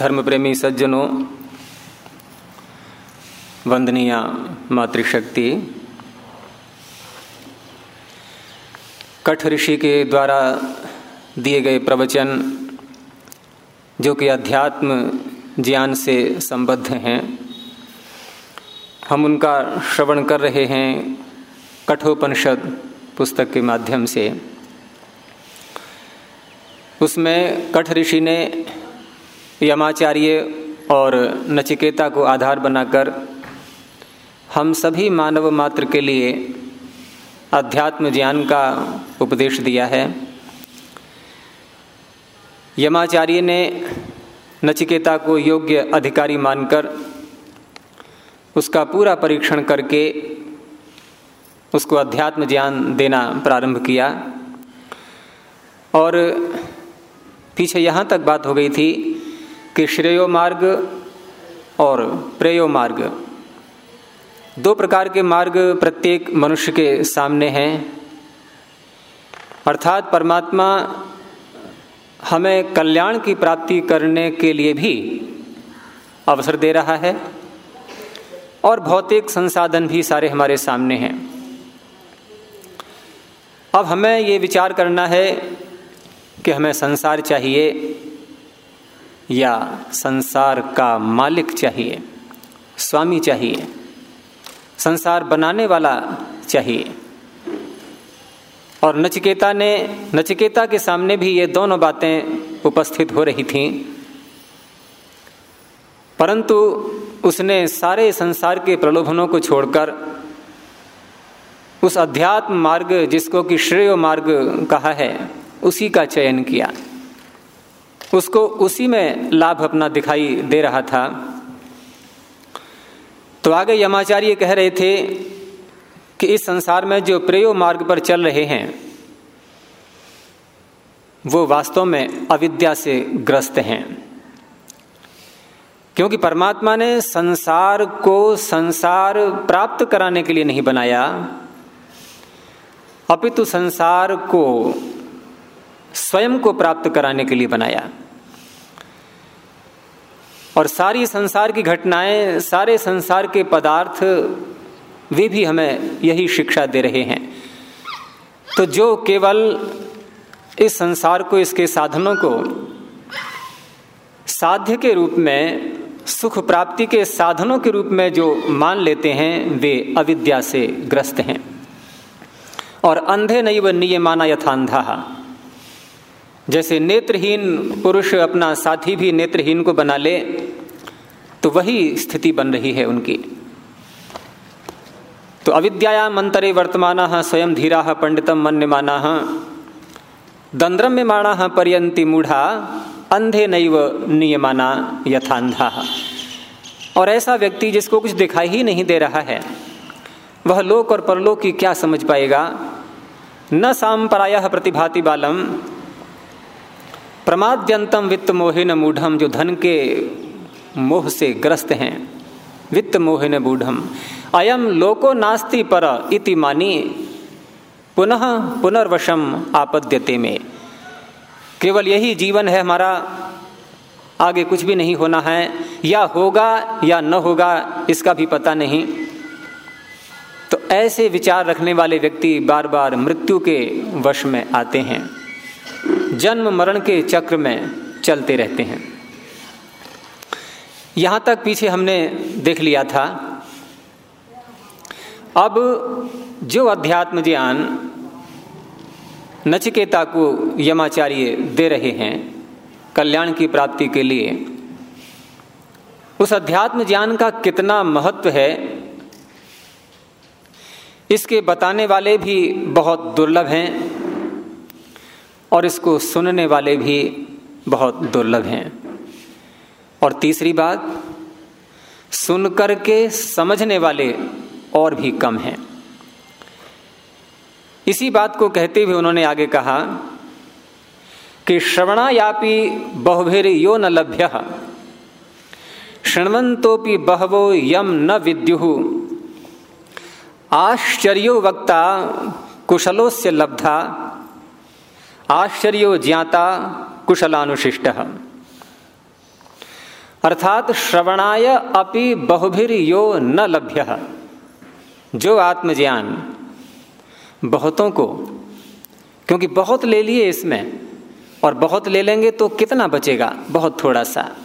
धर्म प्रेमी सज्जनों, वंदनीय मातृशक्ति, कठ ऋषि के द्वारा दिए गए प्रवचन, जो कि अध्यात्म ज्ञान से संबद्ध हैं, हम उनका श्रवण कर रहे हैं कठोपनिषद पुस्तक के माध्यम से। उसमें कठ ऋषि ने यमाचार्य और नचिकेता को आधार बनाकर हम सभी मानव मात्र के लिए अध्यात्म ज्ञान का उपदेश दिया है। यमाचार्य ने नचिकेता को योग्य अधिकारी मानकर उसका पूरा परीक्षण करके उसको अध्यात्म ज्ञान देना प्रारंभ किया। और पीछे यहाँ तक बात हो गई थी कि श्रेयो मार्ग और प्रेयो मार्ग। दो प्रकार के मार्ग प्रत्येक मनुष्य के सामने हैं। अर्थात परमात्मा हमें कल्याण की प्राप्ति करने के लिए भी अवसर दे रहा है और भौतिक संसाधन भी सारे हमारे सामने हैं। अब हमें ये विचार करना है कि हमें संसार चाहिए। या संसार का मालिक चाहिए, स्वामी चाहिए, संसार बनाने वाला चाहिए। और नचिकेता ने, नचिकेता के सामने भी ये दोनों बातें उपस्थित हो रही थीं। परंतु उसने सारे संसार के प्रलोभनों को छोड़कर उस अध्यात्म मार्ग जिसको कि श्रेय मार्ग कहा है, उसी का चयन किया। उसको उसी में लाभ अपना दिखाई दे रहा था। तो आगे यमाचार्य कह रहे थे कि इस संसार में जो प्रेयो मार्ग पर चल रहे हैं, वो वास्तव में अविद्या से ग्रस्त हैं। क्योंकि परमात्मा ने संसार को संसार प्राप्त कराने के लिए नहीं बनाया, अपितु संसार को स्वयं को प्राप्त कराने के लिए बनाया। और सारी संसार की घटनाएँ, सारे संसार के पदार्थ, वे भी हमें यही शिक्षा दे रहे हैं। तो जो केवल इस संसार को, इसके साधनों को साध्य के रूप में, सुख प्राप्ति के साधनों के रूप में जो मान लेते हैं, वे अविद्या से ग्रस्त हैं। और अंधे नहीं व नियमाना यथांधा जैसे नेत्रहीन पुरुष अपना साथी भी नेत्रहीन को बना ले तो वही स्थिति बन रही है उनकी। तो अविद्या मंतरे वर्तमान स्वयं धीरा पंडितम मन्यमाना। दंद्रम में माणा पर्यंती मूढ़ा, अंधे नैव नियमाना यथांधा और ऐसा व्यक्ति जिसको कुछ दिखाई ही नहीं दे रहा है, वह लोक और परलोक की क्या समझ पाएगा? न सांपराय प्रतिभाति बालम प्रमाद्यंतम वित्त मोहिन मूढ़म जो धन के मोह से ग्रस्त हैं। वित्त मोहिन मूढ़म अयम लोको नास्ति पर इति मानी, पुनः पुनर्वशम आपद्यते में। केवल यही जीवन है हमारा, आगे कुछ भी नहीं होना है, या होगा या न होगा, इसका भी पता नहीं। तो ऐसे विचार रखने वाले व्यक्ति बार बार मृत्यु के वश में आते हैं। जन्म मरण के चक्र में चलते रहते हैं। यहाँ तक पीछे हमने देख लिया था। अब जो अध्यात्म ज्ञान नचिकेता को यमाचार्य दे रहे हैं, कल्याण की प्राप्ति के लिए, उस अध्यात्म ज्ञान का कितना महत्व है, इसके बताने वाले भी बहुत दुर्लभ हैं। और इसको सुनने वाले भी बहुत दुर्लभ हैं। और तीसरी बात सुन करके समझने वाले और भी कम हैं। इसी बात को कहते हुए उन्होंने आगे कहा कि श्रवणायापि बहुभिर यो न लभ्य शृण्वंतोपि बहवो यम न विद्यु। आश्चर्यो वक्ता कुशलोस्य लब्धा आश्चर्यो ज्ञाता कुशलानुशिष्ट। अर्थात श्रवणाय अपि बहुभिर यो न लभ्य। जो आत्मज्ञान, बहुतों को, क्योंकि बहुत ले लिए इसमें, और बहुत ले लेंगे तो कितना बचेगा, बहुत थोड़ा सा।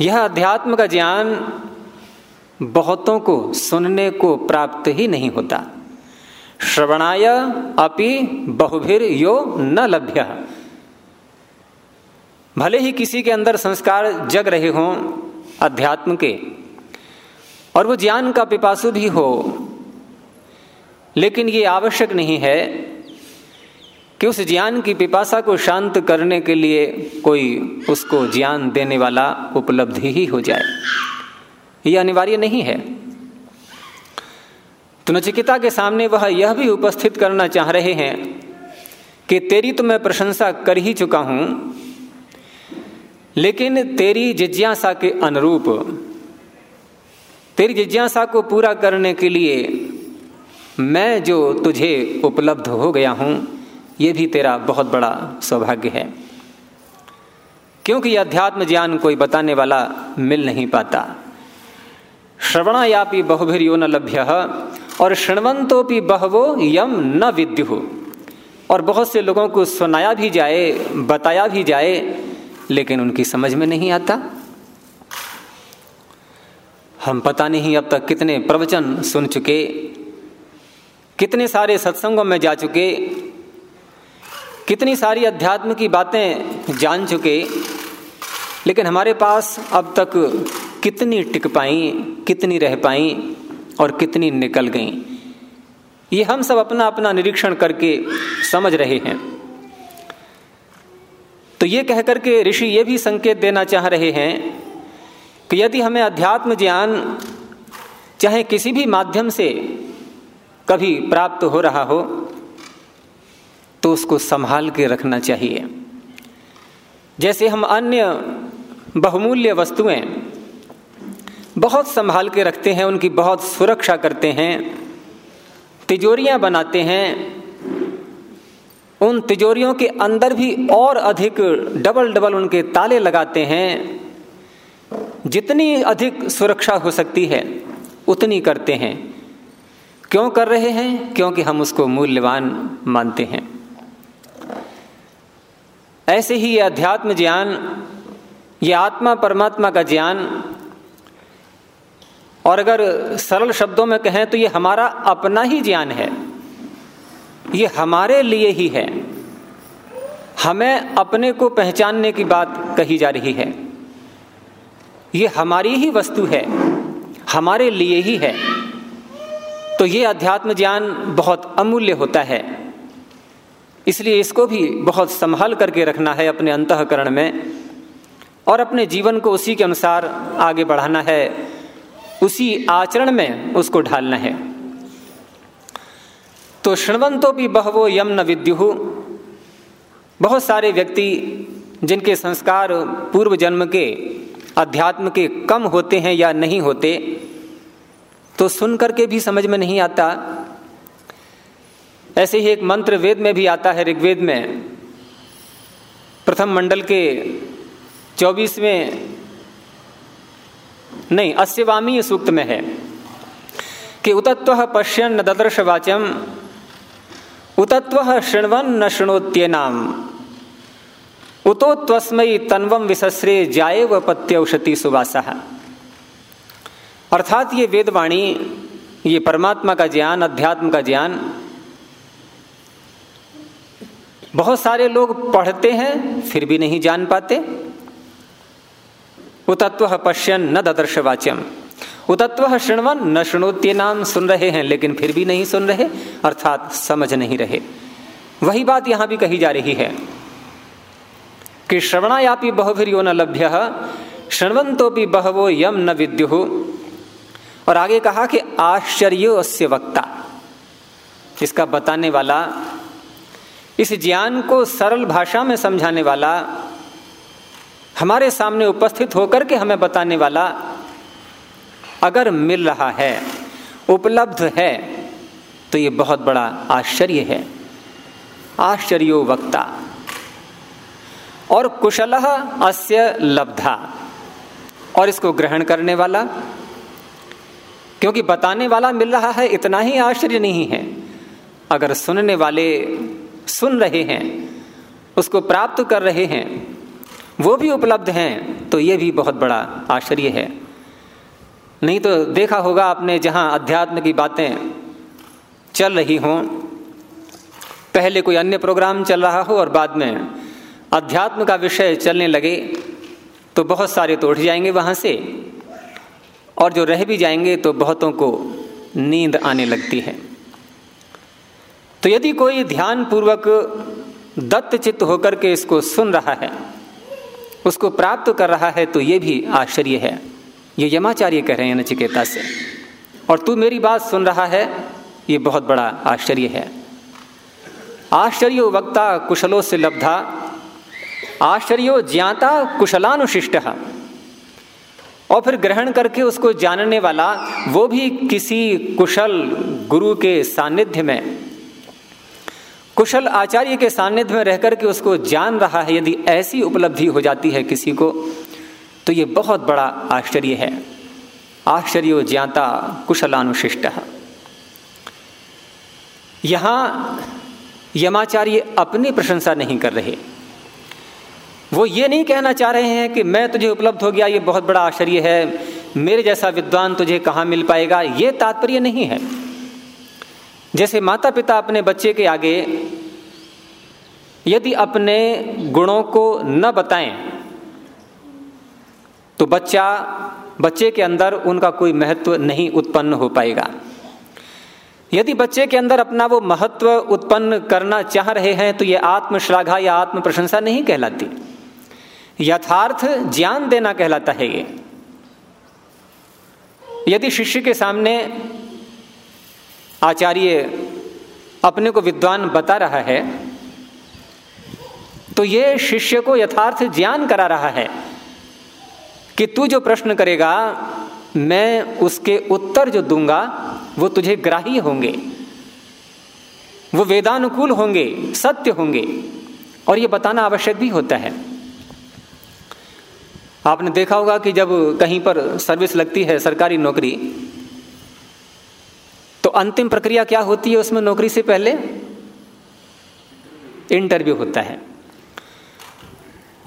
यह अध्यात्म का ज्ञान बहुतों को, सुनने को प्राप्त ही नहीं होता। श्रवणाय अपि बहुभिर यो न लभ्य। भले ही किसी के अंदर संस्कार जग रहे हों अध्यात्म के, और वो ज्ञान का पिपासु भी हो, लेकिन ये आवश्यक नहीं है कि उस ज्ञान की पिपासा को शांत करने के लिए कोई उसको ज्ञान देने वाला उपलब्धि ही हो जाए। यह अनिवार्य नहीं है। तो नचिकिता के सामने वह यह भी उपस्थित करना चाह रहे हैं कि तेरी तो मैं प्रशंसा कर ही चुका हूँ, लेकिन तेरी जिज्ञासा के अनुरूप, तेरी जिज्ञासा को पूरा करने के लिए मैं जो तुझे उपलब्ध हो गया हूँ यह भी तेरा बहुत बड़ा सौभाग्य है। क्योंकि अध्यात्म ज्ञान कोई बताने वाला मिल नहीं पाता। श्रवणायापि बहुभिर यो न लभ्य और श्रृणवंतोपि बहवो यम न विद्यु। और बहुत से लोगों को सुनाया भी जाए, बताया भी जाए, लेकिन उनकी समझ में नहीं आता। हम पता नहीं अब तक कितने प्रवचन सुन चुके, कितने सारे सत्संगों में जा चुके, कितनी सारी अध्यात्म की बातें जान चुके, लेकिन हमारे पास अब तक कितनी टिक पाई, कितनी रह पाई और कितनी निकल गई। ये हम सब अपना अपना निरीक्षण करके समझ रहे हैं। तो ये कह करके ऋषि ये भी संकेत देना चाह रहे हैं कि यदि हमें अध्यात्म ज्ञान चाहे किसी भी माध्यम से कभी प्राप्त हो रहा हो तो उसको संभाल के रखना चाहिए। जैसे हम अन्य बहुमूल्य वस्तुएँ बहुत संभाल के रखते हैं, उनकी बहुत सुरक्षा करते हैं, तिजोरियाँ बनाते हैं, उन तिजोरियों के अंदर भी और अधिक डबल डबल उनके ताले लगाते हैं, जितनी अधिक सुरक्षा हो सकती है, उतनी करते हैं। क्यों कर रहे हैं? क्योंकि हम उसको मूल्यवान मानते हैं। ऐसे ही ये अध्यात्म ज्ञान, ये आत्मा परमात्मा का ज्ञान और अगर सरल शब्दों में कहें तो ये हमारा अपना ही ज्ञान है। ये हमारे लिए ही है। हमें अपने को पहचानने की बात कही जा रही है। ये हमारी ही वस्तु है। हमारे लिए ही है। तो ये अध्यात्म ज्ञान बहुत अमूल्य होता है। इसलिए इसको भी बहुत संभाल करके रखना है अपने अंतकरण में और अपने जीवन को उसी के अनुसार आगे बढ़ाना है। उसी आचरण में उसको ढालना है। तो श्रृणवंतो भी बहवो यम न विद्यु बहुत सारे व्यक्ति जिनके संस्कार पूर्व जन्म के अध्यात्म के कम होते हैं या नहीं होते तो सुन करके भी समझ में नहीं आता। ऐसे ही एक मंत्र वेद में भी आता है, ऋग्वेद में। प्रथम मंडल के चौबीसवें नहीं, अस्यवामी सूक्त में है कि उतत्व पश्यन न ददर्श वाचम उतत्व शृण्वन न शृणोत्य नाम उतो त्वस्मयी तन्वम विसस्रे जाए व पत्यौषति सुवासा। अर्थात ये वेदवाणी, ये परमात्मा का ज्ञान, अध्यात्म का ज्ञान, बहुत सारे लोग पढ़ते हैं, फिर भी नहीं जान पाते। उतत्व पश्यन न ददर्श वाच्यम उतत्व शृणवन न शृणोत्य नाम सुन रहे हैं, लेकिन फिर भी नहीं सुन रहे, अर्थात समझ नहीं रहे। वही बात यहाँ भी कही जा रही है कि श्रवणायापि बहुभिर्यो न लभ्य शृण्वंतोपि बहवो यम न विद्यु। और आगे कहा कि आश्चर्य वक्ता। इसका बताने वाला, इस ज्ञान को सरल भाषा में समझाने वाला हमारे सामने उपस्थित होकर के हमें बताने वाला अगर मिल रहा है, उपलब्ध है तो ये बहुत बड़ा आश्चर्य है। आश्चर्यो वक्ता। और कुशल अस्य लब्धा। और इसको ग्रहण करने वाला, क्योंकि बताने वाला मिल रहा है, इतना ही आश्चर्य नहीं है। अगर सुनने वाले सुन रहे हैं, उसको प्राप्त कर रहे हैं वो भी उपलब्ध हैं तो ये भी बहुत बड़ा आश्चर्य है। नहीं तो देखा होगा आपने जहाँ अध्यात्म की बातें चल रही हों, पहले कोई अन्य प्रोग्राम चल रहा हो और बाद में अध्यात्म का विषय चलने लगे तो बहुत सारे तो उठ जाएँगे वहाँ से, और जो रह भी जाएँगे तो बहुतों को नींद आने लगती है। तो यदि कोई ध्यान पूर्वक दत्त चित्त होकर के इसको सुन रहा है उसको प्राप्त कर रहा है तो ये भी आश्चर्य है। ये यमाचार्य कह रहे हैं नचिकेता से, और तू मेरी बात सुन रहा है? ये बहुत बड़ा आश्चर्य है। आश्चर्य वक्ता कुशलों से लब्धा आश्चर्यो ज्ञाता कुशलानुशिष्ट। और फिर ग्रहण करके उसको जानने वाला वो भी किसी कुशल गुरु के सानिध्य में कुशल आचार्य के सानिध्य में रहकर के उसको जान रहा है, यदि ऐसी उपलब्धि हो जाती है किसी को तो ये बहुत बड़ा आश्चर्य है। आश्चर्यो ज्ञाता कुशलानुशिष्ट। यहाँ यमाचार्य अपनी प्रशंसा नहीं कर रहे। वो ये नहीं कहना चाह रहे हैं कि मैं तुझे उपलब्ध हो गया, ये बहुत बड़ा आश्चर्य है, मेरे जैसा विद्वान तुझे कहाँ मिल पाएगा, ये तात्पर्य नहीं है। जैसे माता पिता अपने बच्चे के आगे यदि अपने गुणों को न बताएँ तो बच्चा, बच्चे के अंदर उनका कोई महत्व नहीं उत्पन्न हो पाएगा। यदि बच्चे के अंदर अपना वो महत्व उत्पन्न करना चाह रहे हैं तो ये आत्मश्लाघा या आत्म प्रशंसा नहीं कहलाती। यथार्थ ज्ञान देना कहलाता है ये। यदि शिष्य के सामने आचार्य अपने को विद्वान बता रहा है तो ये शिष्य को यथार्थ ज्ञान करा रहा है कि तू जो प्रश्न करेगा, मैं उसके उत्तर जो दूँगा, वो तुझे ग्राही होंगे। वो वेदानुकूल होंगे, सत्य होंगे, और ये बताना आवश्यक भी होता है। आपने देखा होगा कि जब कहीं पर सर्विस लगती है सरकारी नौकरी अंतिम प्रक्रिया क्या होती है उसमें नौकरी से पहले? इंटरव्यू होता है।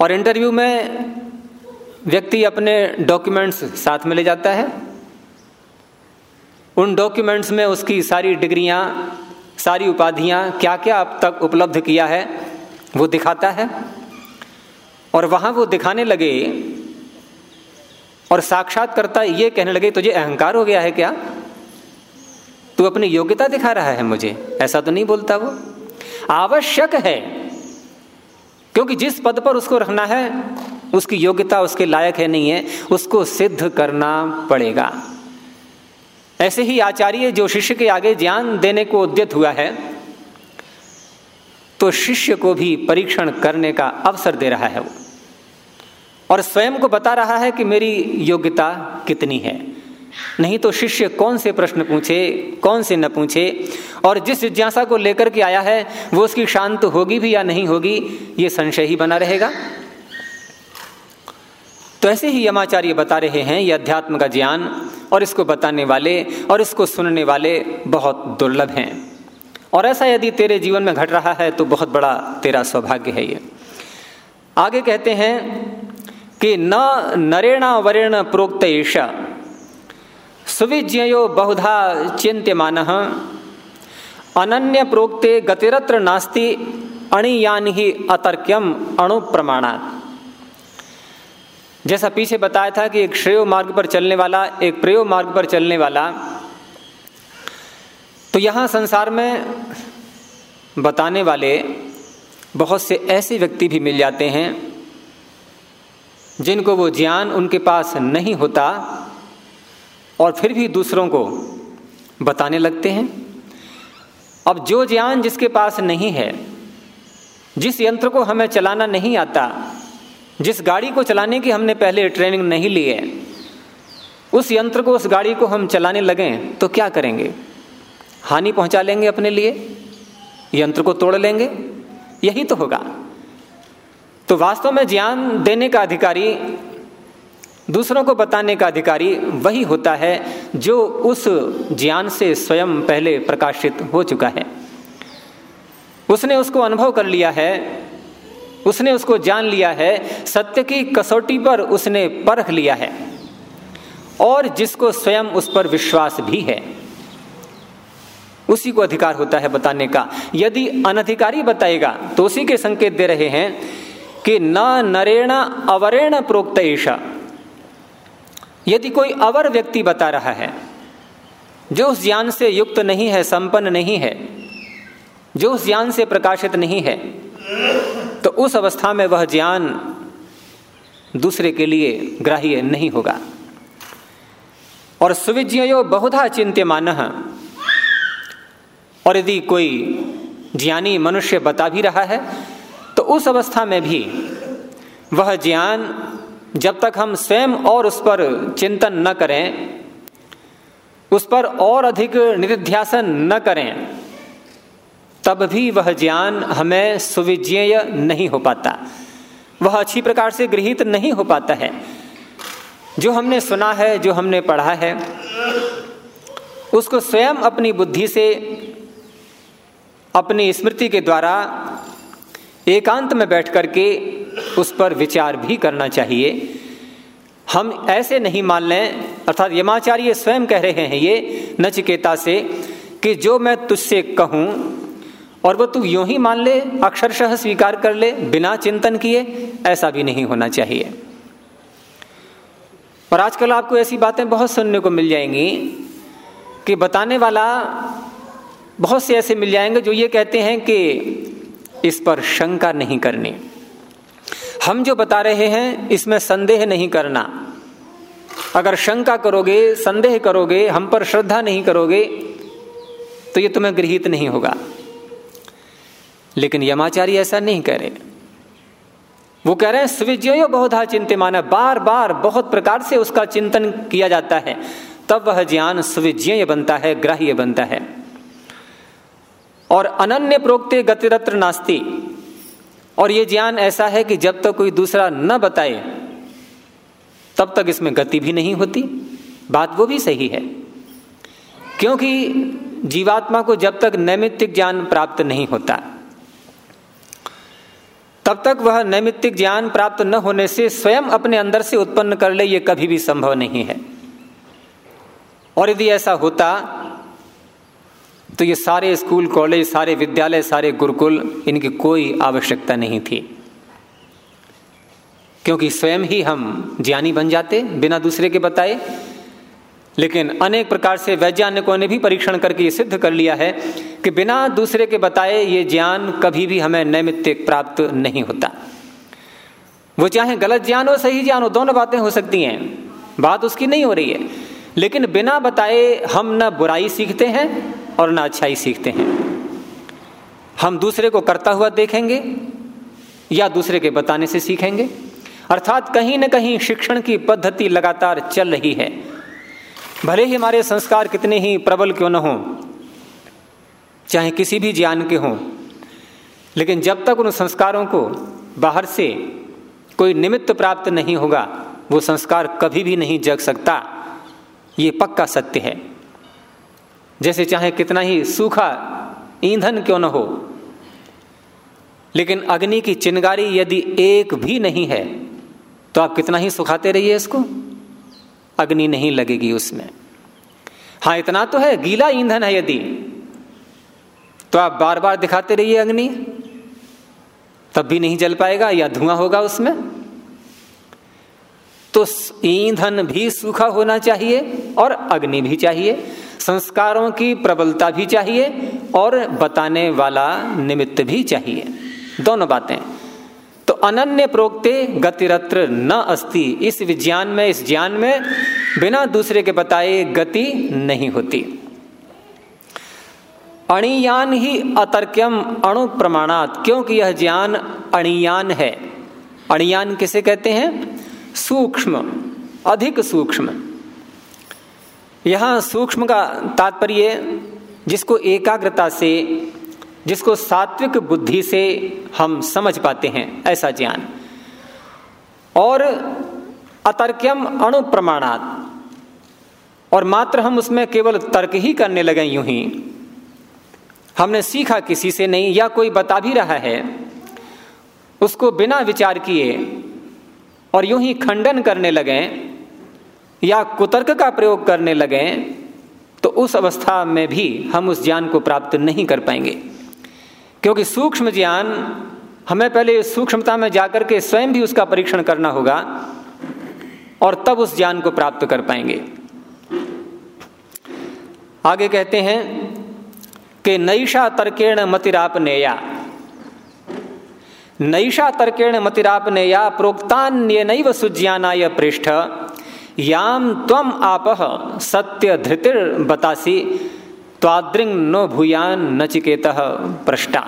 और इंटरव्यू में व्यक्ति अपने डॉक्यूमेंट्स साथ में ले जाता है। उन डॉक्यूमेंट्स में उसकी सारी डिग्रियाँ, सारी उपाधियाँ क्या क्या अब तक उपलब्ध किया है, वो दिखाता है। और वहाँ वो दिखाने लगे और साक्षात्कर्ता ये कहने लगे, तुझे अहंकार हो गया है क्या? तू अपनी योग्यता दिखा रहा है मुझे। ऐसा तो नहीं बोलता वो। आवश्यक है। क्योंकि जिस पद पर उसको रखना है, उसकी योग्यता उसके लायक है नहीं है, उसको सिद्ध करना पड़ेगा। ऐसे ही आचार्य जो शिष्य के आगे ज्ञान देने को उद्यत हुआ है तो शिष्य को भी परीक्षण करने का अवसर दे रहा है वो। और स्वयं को बता रहा है कि मेरी योग्यता कितनी है। नहीं तो शिष्य कौन से प्रश्न पूछे, कौन से न पूछे? और जिस जिज्ञासा को लेकर के आया है, वो उसकी शांत होगी भी या नहीं होगी, ये संशय ही बना रहेगा। तो ऐसे ही यमाचार्य बता रहे हैं, ये अध्यात्म का ज्ञान, और इसको बताने वाले, और इसको सुनने वाले बहुत दुर्लभ हैं। और ऐसा यदि तेरे जीवन में घट रहा है तो बहुत बड़ा तेरा सौभाग्य है ये। आगे कहते हैं कि न नरेण वरेण प्रोक्त ईशा सुविज्ञयो बहुधा चिंत्यमान अनन्य प्रोक्ते गतिरत्र नास्ति अणियान ही अतर्क्यम अणु प्रमाणात जैसा पीछे बताया था कि एक श्रेय मार्ग पर चलने वाला, एक प्रयोग मार्ग पर चलने वाला तो यहाँ संसार में बताने वाले बहुत से ऐसे व्यक्ति भी मिल जाते हैं, जिनको वो ज्ञान उनके पास नहीं होता और फिर भी दूसरों को बताने लगते हैं। अब जो ज्ञान जिसके पास नहीं है, जिस यंत्र को हमें चलाना नहीं आता, जिस गाड़ी को चलाने की हमने पहले ट्रेनिंग नहीं ली है, उस यंत्र को, उस गाड़ी को हम चलाने लगें तो क्या करेंगे? हानि पहुँचा लेंगे अपने लिए? यंत्र को तोड़ लेंगे? यही तो होगा। तो वास्तव में ज्ञान देने का अधिकारी दूसरों को बताने का अधिकारी वही होता है जो उस ज्ञान से स्वयं पहले प्रकाशित हो चुका है। उसने उसको अनुभव कर लिया है, उसने उसको जान लिया है, सत्य की कसौटी पर उसने परख लिया है, और जिसको स्वयं उस पर विश्वास भी है, उसी को अधिकार होता है बताने का। यदि अनधिकारी बताएगा तो उसी के संकेत दे रहे हैं कि न नरेण अवरेण प्रोक्त ईशा यदि कोई अवर व्यक्ति बता रहा है, जो उस ज्ञान से युक्त नहीं है, संपन्न नहीं है, जो उस ज्ञान से प्रकाशित नहीं है तो उस अवस्था में वह ज्ञान दूसरे के लिए ग्राह्य नहीं होगा। और सुविज्ञयो बहुधा चिंत्यमान, और यदि कोई ज्ञानी मनुष्य बता भी रहा है तो उस अवस्था में भी वह ज्ञान जब तक हम स्वयं और उस पर चिंतन न करें, उस पर और अधिक निधिध्यासन न करें, तब भी वह ज्ञान हमें सुविज्ञेय नहीं हो पाता। वह अच्छी प्रकार से गृहित नहीं हो पाता है। जो हमने सुना है, जो हमने पढ़ा है, उसको स्वयं अपनी बुद्धि से, अपनी स्मृति के द्वारा एकांत में बैठ करके उस पर विचार भी करना चाहिए। हम ऐसे नहीं मान लें, अर्थात यमाचार्य स्वयं कह रहे हैं, ये नचिकेता से, कि जो मैं तुझसे कहूँ, और वो तू यूँ ही मान ले, अक्षरशः स्वीकार कर ले, बिना चिंतन किए, ऐसा भी नहीं होना चाहिए। और आजकल आपको ऐसी बातें बहुत सुनने को मिल जाएँगी, कि बताने वाला, बहुत से ऐसे मिल जाएँगे जो ये कहते हैं कि, इस पर शंका नहीं करनी। हम जो बता रहे हैं, इसमें संदेह नहीं करना। अगर शंका करोगे, संदेह करोगे, हम पर श्रद्धा नहीं करोगे तो ये तुम्हें गृहित नहीं होगा। लेकिन यमाचारी ऐसा नहीं कह रहे। वो कह रहे हैं स्विजय बहुधा चिंत्यमान बार बार बहुत प्रकार से उसका चिंतन किया जाता है। तब वह ज्ञान स्विज्ञेय बनता है, ग्राह्य बनता है। और अनन्य प्रोक्ते गतिरत्र नास्ति। और ये ज्ञान ऐसा है कि जब तक तो कोई दूसरा न बताए, तब तक इसमें गति भी नहीं होती। बात वो भी सही है। क्योंकि जीवात्मा को जब तक नैमित्तिक ज्ञान प्राप्त नहीं होता, तब तक वह नैमित्तिक ज्ञान प्राप्त न होने से स्वयं अपने अंदर से उत्पन्न कर ले, ये कभी भी संभव नहीं है। और यदि ऐसा होता तो ये सारे स्कूल, कॉलेज, सारे विद्यालय, सारे गुरुकुल, इनकी कोई आवश्यकता नहीं थी। क्योंकि स्वयं ही हम ज्ञानी बन जाते बिना दूसरे के बताए। लेकिन अनेक प्रकार से वैज्ञानिकों ने भी परीक्षण करके ये सिद्ध कर लिया है कि बिना दूसरे के बताए ये ज्ञान कभी भी हमें नैमित्तिक प्राप्त नहीं होता। वो चाहे गलत ज्ञान हो, सही ज्ञान हो, दोनों बातें हो सकती हैं। बात उसकी नहीं हो रही है। लेकिन बिना बताए हम न बुराई सीखते हैं और न अच्छाई सीखते हैं। हम दूसरे को करता हुआ देखेंगे या दूसरे के बताने से सीखेंगे? अर्थात कहीं न कहीं शिक्षण की पद्धति लगातार चल रही है। भले ही हमारे संस्कार कितने ही प्रबल क्यों न हो, चाहे किसी भी ज्ञान के हों, लेकिन जब तक उन संस्कारों को बाहर से कोई निमित्त प्राप्त नहीं होगा, वो संस्कार कभी भी नहीं जग सकता। ये पक्का सत्य है। जैसे चाहे कितना ही सूखा ईंधन क्यों न हो। लेकिन अग्नि की चिंगारी यदि एक भी नहीं है तो आप कितना ही सुखाते रहिए इसको। अग्नि नहीं लगेगी उसमें। हाँ इतना तो है, गीला ईंधन है यदि तो आप बार बार दिखाते रहिए अग्नि। तब भी नहीं जल पाएगा या धुआँ होगा उसमें। तो ईंधन भी सूखा होना चाहिए और अग्नि भी चाहिए, संस्कारों की प्रबलता भी चाहिए और बताने वाला निमित्त भी चाहिए। दोनों बातें। तो अनन्य प्रोक्ते गतिरत्र न अस्ति। इस विज्ञान में, इस ज्ञान में बिना दूसरे के बताए गति नहीं होती। अणियान ही अतर्क्यम अणु प्रमाणात। क्योंकि यह ज्ञान अणियान है। अणियान किसे कहते हैं? सूक्ष्म, अधिक सूक्ष्म। यहाँ सूक्ष्म का तात्पर्य जिसको एकाग्रता से, जिसको सात्विक बुद्धि से हम समझ पाते हैं, ऐसा ज्ञान। और अतर्क्यम अणु प्रमाणात, और मात्र हम उसमें केवल तर्क ही करने लगे यूँ ही। हमने सीखा किसी से नहीं, या कोई बता भी रहा है, उसको बिना विचार किए और यूँ ही खंडन करने लगे, या कुतर्क का प्रयोग करने लगे तो उस अवस्था में भी हम उस ज्ञान को प्राप्त नहीं कर पाएँगे। क्योंकि सूक्ष्म ज्ञान, हमें पहले सूक्ष्मता में जाकर के स्वयं भी उसका परीक्षण करना होगा, और तब उस ज्ञान को प्राप्त कर पाएँगे। आगे कहते हैं कि नैषा तर्केण मतिराप नेया नैषा तर्केण मतिराप नेया प्रोक्तान्य सुज्ञानाय पृष्ठ। याम त्वम आप सत्य धृतिर बतासी त्वाद्रिंग नो भूयान नचिकेत पृष्ठा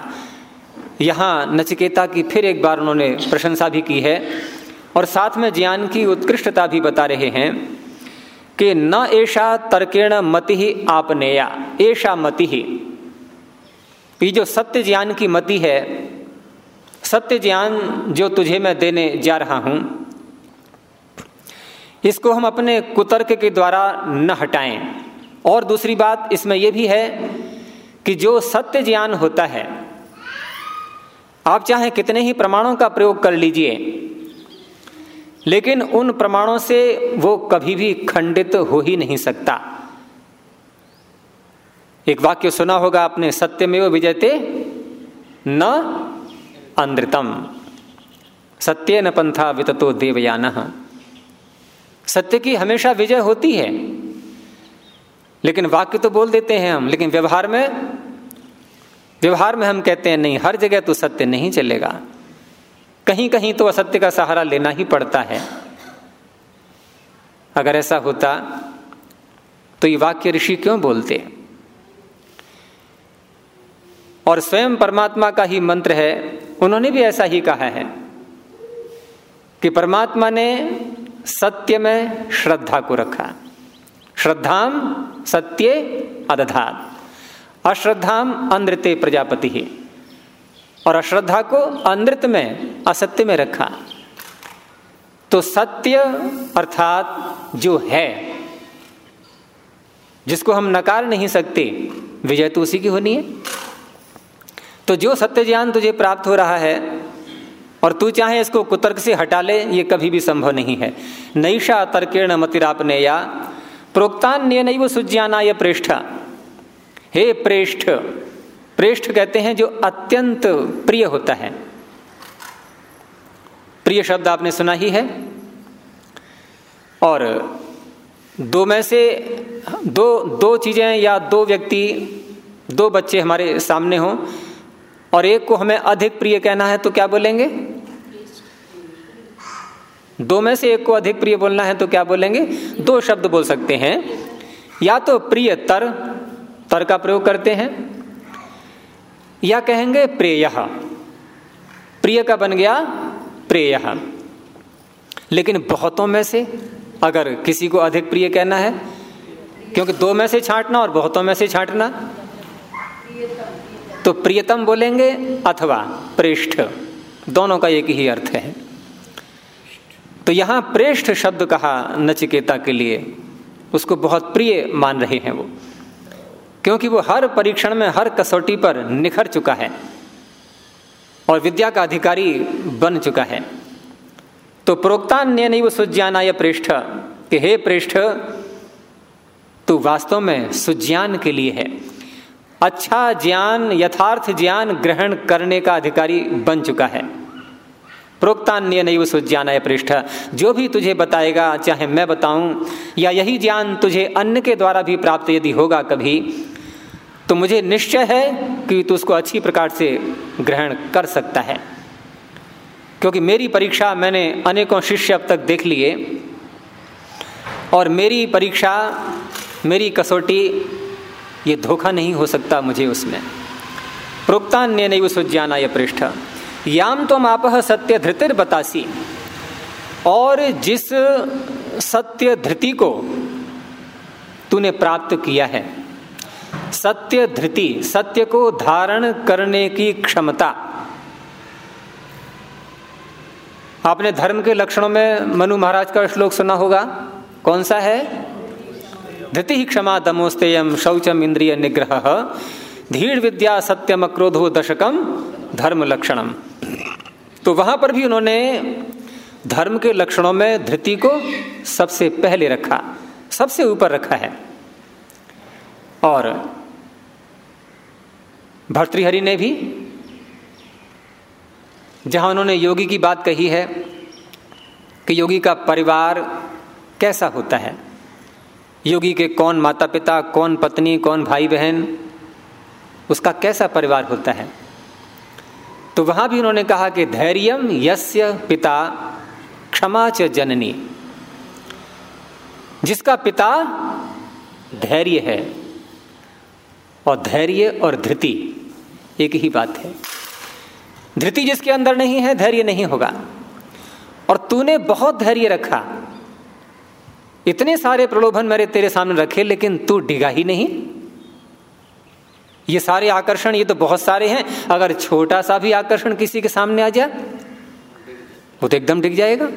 यहाँ नचिकेता की फिर एक बार उन्होंने प्रशंसा भी की है, और साथ में ज्ञान की उत्कृष्टता भी बता रहे हैं कि न ऐसा तर्केण मति ही आपनेया ऐसा मति। ही जो सत्य ज्ञान की मति है सत्य ज्ञान जो तुझे मैं देने जा रहा हूँ, इसको हम अपने कुतर्क के द्वारा न हटाएँ। और दूसरी बात इसमें यह भी है कि जो सत्य ज्ञान होता है, आप चाहे कितने ही प्रमाणों का प्रयोग कर लीजिए, लेकिन उन प्रमाणों से वो कभी भी खंडित हो ही नहीं सकता। एक वाक्य सुना होगा आपने सत्य में वो विजयते न अंधतम सत्य न पंथा विततो देवयान। सत्य की हमेशा विजय होती है। लेकिन वाक्य तो बोल देते हैं हम, लेकिन व्यवहार में व्यवहार में हम कहते हैं, नहीं, हर जगह तो सत्य नहीं चलेगा। कहीं कहीं तो असत्य का सहारा लेना ही पड़ता है। अगर ऐसा होता तो ये वाक्य ऋषि क्यों बोलते? और स्वयं परमात्मा का ही मंत्र है, उन्होंने भी ऐसा ही कहा है कि परमात्मा ने सत्य में श्रद्धा को रखा। श्रद्धाम सत्य अदधात अश्रद्धाम अंधते प्रजापति। ही और अश्रद्धा को अनृत में, असत्य में रखा। तो सत्य अर्थात जो है, जिसको हम नकार नहीं सकते, विजय तो उसी की होनी है। तो जो सत्य ज्ञान तुझे प्राप्त हो रहा है, और तू चाहे इसको कुतर्क से हटा ले, ये कभी भी संभव नहीं है। नैषा तर्केण मतिरापने या प्रोक्तान्य नहीं वो सुज्ञाना या प्रेष्ठ। हे प्रेष्ठ प्रेष्ठ कहते हैं जो अत्यंत प्रिय होता है। प्रिय शब्द आपने सुना ही है। और दो में से दो दो चीज़ें या दो व्यक्ति, दो बच्चे हमारे सामने हों और एक को हमें अधिक प्रिय कहना है तो क्या बोलेंगे? दो में से एक को अधिक प्रिय बोलना है तो क्या बोलेंगे? दो शब्द बोल सकते हैं। या तो प्रिय तर तर का प्रयोग करते हैं। या कहेंगे प्रेय। प्रिय का बन गया प्रेय। लेकिन बहुतों में से अगर किसी को अधिक प्रिय कहना है, क्योंकि दो में से छांटना और बहुतों में से छांटना तो प्रियतम बोलेंगे अथवा प्रेष्ठ। दोनों का एक ही अर्थ है। तो यहाँ प्रेष्ठ शब्द कहा नचिकेता के लिए, उसको बहुत प्रिय मान रहे हैं वो। क्योंकि वो हर परीक्षण में, हर कसौटी पर निखर चुका है और विद्या का अधिकारी बन चुका है। तो प्रोक्तान्य नहीं वो सुज्ञानाय प्रेष्ठ कि हे प्रेष्ठ, तू वास्तव में सुज्ञान के लिए है। अच्छा ज्ञान, यथार्थ ज्ञान ग्रहण करने का अधिकारी बन चुका है। प्रोक्तान्य नहीं सुज्ञान पृष्ठ। जो भी तुझे बताएगा, चाहे मैं बताऊँ, या यही ज्ञान तुझे अन्य के द्वारा भी प्राप्त यदि होगा कभी तो मुझे निश्चय है कि तू उसको अच्छी प्रकार से ग्रहण कर सकता है। क्योंकि मेरी परीक्षा मैंने अनेकों शिष्य अब तक देख लिए, और मेरी परीक्षा, मेरी कसौटी ये धोखा नहीं हो सकता मुझे उसमें। प्रोक्तान्य नहीं सुज्ञाना यह पृष्ठ। याम तो आप सत्य धृतिर बतासी। और जिस सत्य धृति को तूने प्राप्त किया है, सत्य धृति, सत्य को धारण करने की क्षमता, आपने धर्म के लक्षणों में मनु महाराज का श्लोक सुना होगा। कौन सा है? धृति ही क्षमा दमोस्तेयम शौचम इंद्रिय निग्रह। धीर विद्या सत्यम क्रोधो दशकम, धर्म लक्षणम। तो वहाँ पर भी उन्होंने धर्म के लक्षणों में धृति को सबसे पहले रखा, सबसे ऊपर रखा है। और भर्तृहरि ने भी, जहाँ उन्होंने योगी की बात कही है कि योगी का परिवार कैसा होता है योगी के कौन माता पिता कौन पत्नी, कौन भाई बहन उसका कैसा परिवार होता है? तो वहाँ भी उन्होंने कहा कि धैर्यम यस्य पिता क्षमा च जननी। जिसका पिता धैर्य है और धैर्य और धृति एक ही बात है। धृति जिसके अंदर नहीं है, धैर्य नहीं होगा। और तूने बहुत धैर्य रखा। इतने सारे प्रलोभन मेरे तेरे सामने रखे, लेकिन तू डिगा ही नहीं। ये सारे आकर्षण, ये तो बहुत सारे हैं। अगर छोटा सा भी आकर्षण किसी के सामने आ जाए, वो तो एकदम डिग जाएगा।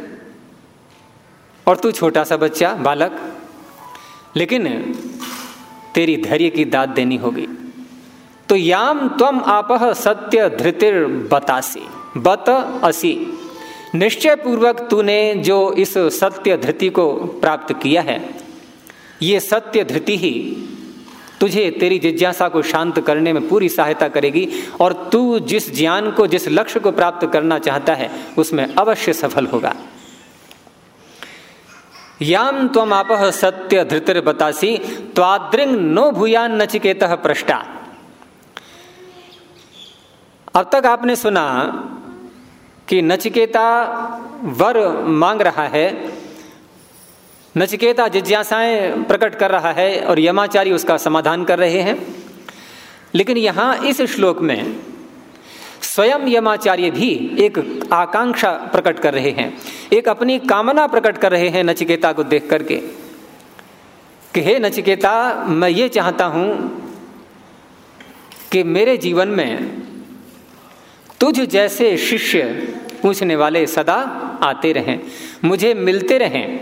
और तू छोटा सा बच्चा, बालक, लेकिन तेरी धैर्य की दाद देनी होगी। तो याम तम आप सत्य धृतिर बतासी, बत असी। निश्चय पूर्वक तूने जो इस सत्य धृति को प्राप्त किया है, ये सत्य धृति ही तुझे तेरी जिज्ञासा को शांत करने में पूरी सहायता करेगी और तू जिस ज्ञान को, जिस लक्ष्य को प्राप्त करना चाहता है, उसमें अवश्य सफल होगा। याम तम आप सत्य धृतिर बतासी त्वाद्रिंग नो भूयान नचिकेत पृष्ठा अब तक आपने सुना कि नचिकेता वर मांग रहा है। नचिकेता जिज्ञासाएँ प्रकट कर रहा है और यमाचारी उसका समाधान कर रहे हैं। लेकिन यहाँ इस श्लोक में स्वयं यमाचार्य भी एक आकांक्षा प्रकट कर रहे हैं। एक अपनी कामना प्रकट कर रहे हैं नचिकेता को देख करके कि, हे नचिकेता, मैं ये चाहता हूँ कि मेरे जीवन में तुझ जैसे शिष्य पूछने वाले सदा आते रहें, मुझे मिलते रहें।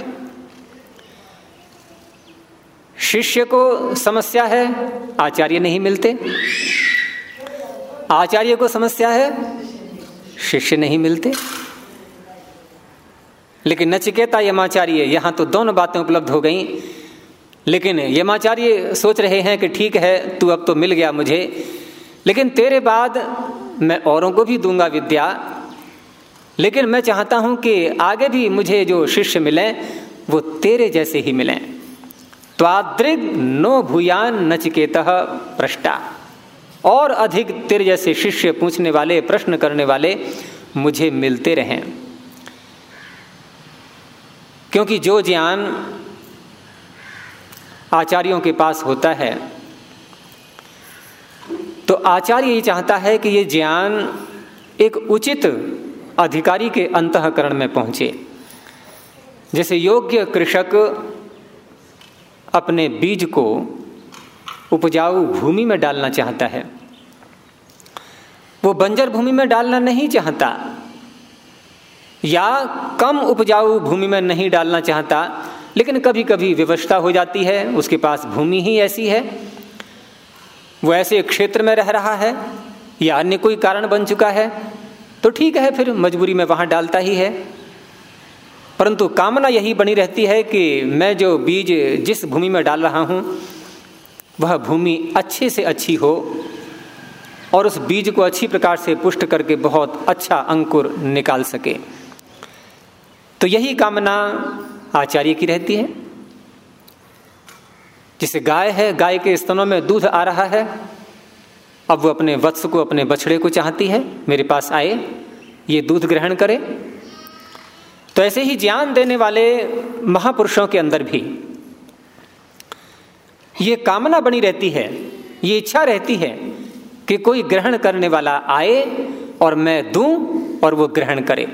शिष्य को समस्या है, आचार्य नहीं मिलते। आचार्य को समस्या है, शिष्य नहीं मिलते। लेकिन नचिकेता यमाचार्य, यहाँ तो दोनों बातें उपलब्ध हो गई। लेकिन यमाचार्य सोच रहे हैं कि ठीक है, तू अब तो मिल गया मुझे। लेकिन तेरे बाद मैं औरों को भी दूँगा विद्या। लेकिन मैं चाहता हूँ कि आगे भी मुझे जो शिष्य मिले, वो तेरे जैसे ही मिले। त्वादृग नो भूयान नचिकेत पृष्ठा और अधिक तेरे जैसे शिष्य पूछने वाले, प्रश्न करने वाले मुझे मिलते रहें। क्योंकि जो ज्ञान आचार्यों के पास होता है तो आचार्य ये चाहता है कि ये ज्ञान एक उचित अधिकारी के अंतकरण में पहुँचे। जैसे योग्य कृषक अपने बीज को उपजाऊ भूमि में डालना चाहता है। वो बंजर भूमि में डालना नहीं चाहता या कम उपजाऊ भूमि में नहीं डालना चाहता, लेकिन कभी कभी व्यवस्था हो जाती है, उसके पास भूमि ही ऐसी है। वो ऐसे क्षेत्र में रह रहा है, या अन्य कोई कारण बन चुका है तो ठीक है, फिर मजबूरी में वहाँ डालता ही है। परंतु कामना यही बनी रहती है कि मैं जो बीज जिस भूमि में डाल रहा हूँ, वह भूमि अच्छे से अच्छी हो और उस बीज को अच्छी प्रकार से पुष्ट करके बहुत अच्छा अंकुर निकाल सके। तो यही कामना आचार्य की रहती है। जिसे गाय है, गाय के स्तनों में दूध आ रहा है। अब वो अपने वत्स को, अपने बछड़े को चाहती है, मेरे पास आए, ये दूध ग्रहण करे। तो ऐसे ही ज्ञान देने वाले महापुरुषों के अंदर भी ये कामना बनी रहती है, ये इच्छा रहती है कि कोई ग्रहण करने वाला आए और मैं दूँ और वो ग्रहण करे।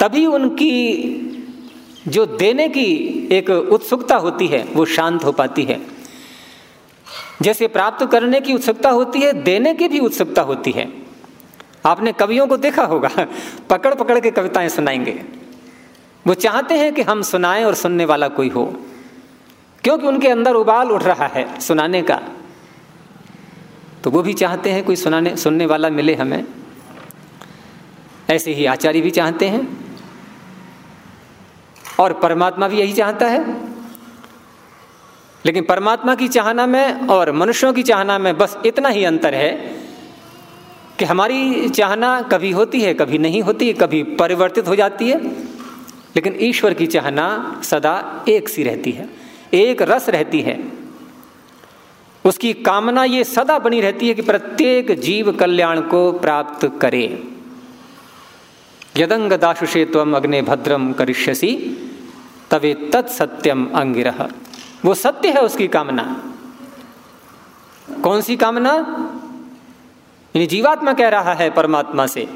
तभी उनकी जो देने की एक उत्सुकता होती है, वो शांत हो पाती है। जैसे प्राप्त करने की उत्सुकता होती है, देने की भी उत्सुकता होती है। आपने कवियों को देखा होगा पकड़ पकड़ के कविताएँ सुनाएँगे। वो चाहते हैं कि हम सुनाएँ और सुनने वाला कोई हो। क्योंकि उनके अंदर उबाल उठ रहा है सुनाने का। तो वो भी चाहते हैं कोई सुनाने, सुनने वाला मिले हमें। ऐसे ही आचार्य भी चाहते हैं। और परमात्मा भी यही चाहता है। लेकिन परमात्मा की चाहना में और मनुष्यों की चाहना में बस इतना ही अंतर है कि हमारी चाहना कभी होती है, कभी नहीं होती, कभी परिवर्तित हो जाती है। लेकिन ईश्वर की चाहना सदा एक सी रहती है, एक रस रहती है। उसकी कामना ये सदा बनी रहती है कि प्रत्येक जीव कल्याण को प्राप्त करे। यदंग दाशुषे तम अग्नि भद्रम करिष्यसी, तवे तत्सत्यम अंगिरह। वो सत्य है उसकी कामना। कौन सी कामना? यानी जीवात्मा कह रहा है परमात्मा से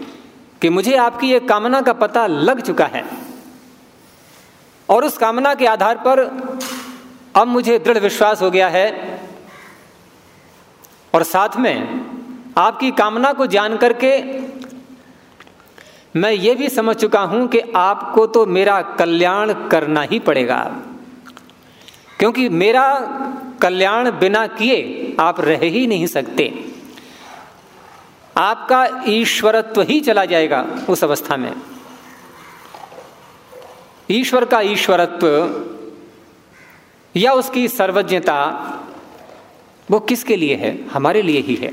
कि मुझे आपकी एक कामना का पता लग चुका है और उस कामना के आधार पर अब मुझे दृढ़ विश्वास हो गया है और साथ में आपकी कामना को जान करके मैं ये भी समझ चुका हूँ कि आपको तो मेरा कल्याण करना ही पड़ेगा। क्योंकि मेरा कल्याण बिना किए आप रह ही नहीं सकते। आपका ईश्वरत्व ही चला जाएगा उस अवस्था में। ईश्वर का ईश्वरत्व या उसकी सर्वज्ञता वो किसके लिए है? हमारे लिए ही है।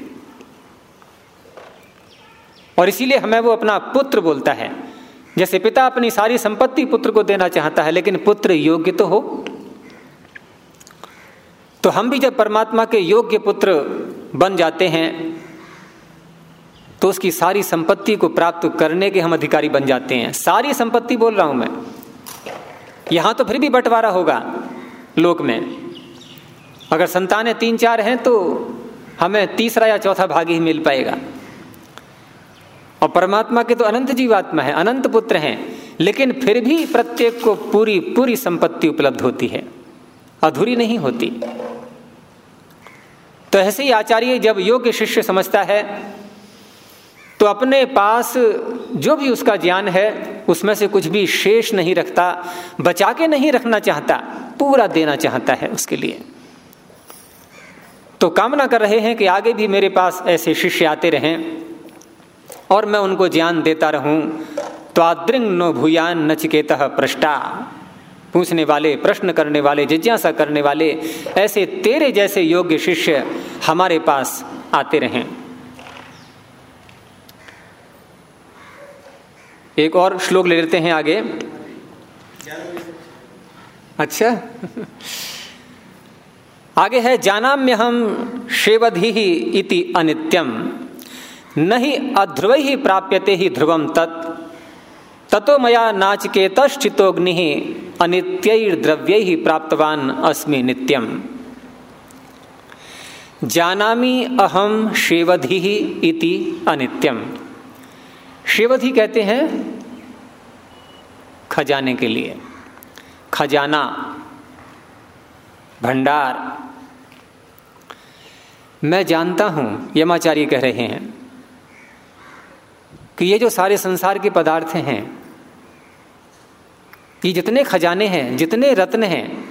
और इसीलिए हमें वो अपना पुत्र बोलता है। जैसे पिता अपनी सारी संपत्ति पुत्र को देना चाहता है, लेकिन पुत्र योग्य तो हो। तो हम भी जब परमात्मा के योग्य पुत्र बन जाते हैं तो उसकी सारी संपत्ति को प्राप्त करने के हम अधिकारी बन जाते हैं। सारी संपत्ति बोल रहा हूँ मैं। यहाँ तो फिर भी बंटवारा होगा लोक में। अगर संतानें तीन चार हैं तो हमें तीसरा या चौथा भाग ही मिल पाएगा। और परमात्मा के तो अनंत जीवात्मा है, अनंत पुत्र हैं, लेकिन फिर भी प्रत्येक को पूरी पूरी संपत्ति उपलब्ध होती है। अधूरी नहीं होती। तो ऐसे ही आचार्य जब योग्य शिष्य समझता है तो अपने पास जो भी उसका ज्ञान है, उसमें से कुछ भी शेष नहीं रखता, बचा के नहीं रखना चाहता, पूरा देना चाहता है उसके लिए। तो कामना कर रहे हैं कि आगे भी मेरे पास ऐसे शिष्य आते रहें और मैं उनको ज्ञान देता रहूँ। तो आद्रिंग नो भूयान नचिकेत पृष्ठा पूछने वाले, प्रश्न करने वाले, जिज्ञासा करने वाले, ऐसे तेरे जैसे योग्य शिष्य हमारे पास आते रहें। एक और श्लोक ले लेते हैं आगे। अच्छा। आगे है जानाम्य हम शेवधि इति अनित्यम न ही अध्रुव ही प्राप्यते ही ध्रुवम तत्। ततो मया नाचिकेतश्चितोग्नि अनित्य द्रव्य ही प्राप्तवान अस्मि नित्यम। जानामी अहम शेवधि इति अनित्यम। शेवधि कहते हैं, खजाने के लिए। खजाना, भंडार। मैं जानता हूँ, यमाचार्य कह रहे हैं कि ये जो सारे संसार के पदार्थ हैं, ये जितने खजाने हैं, जितने रत्न हैं,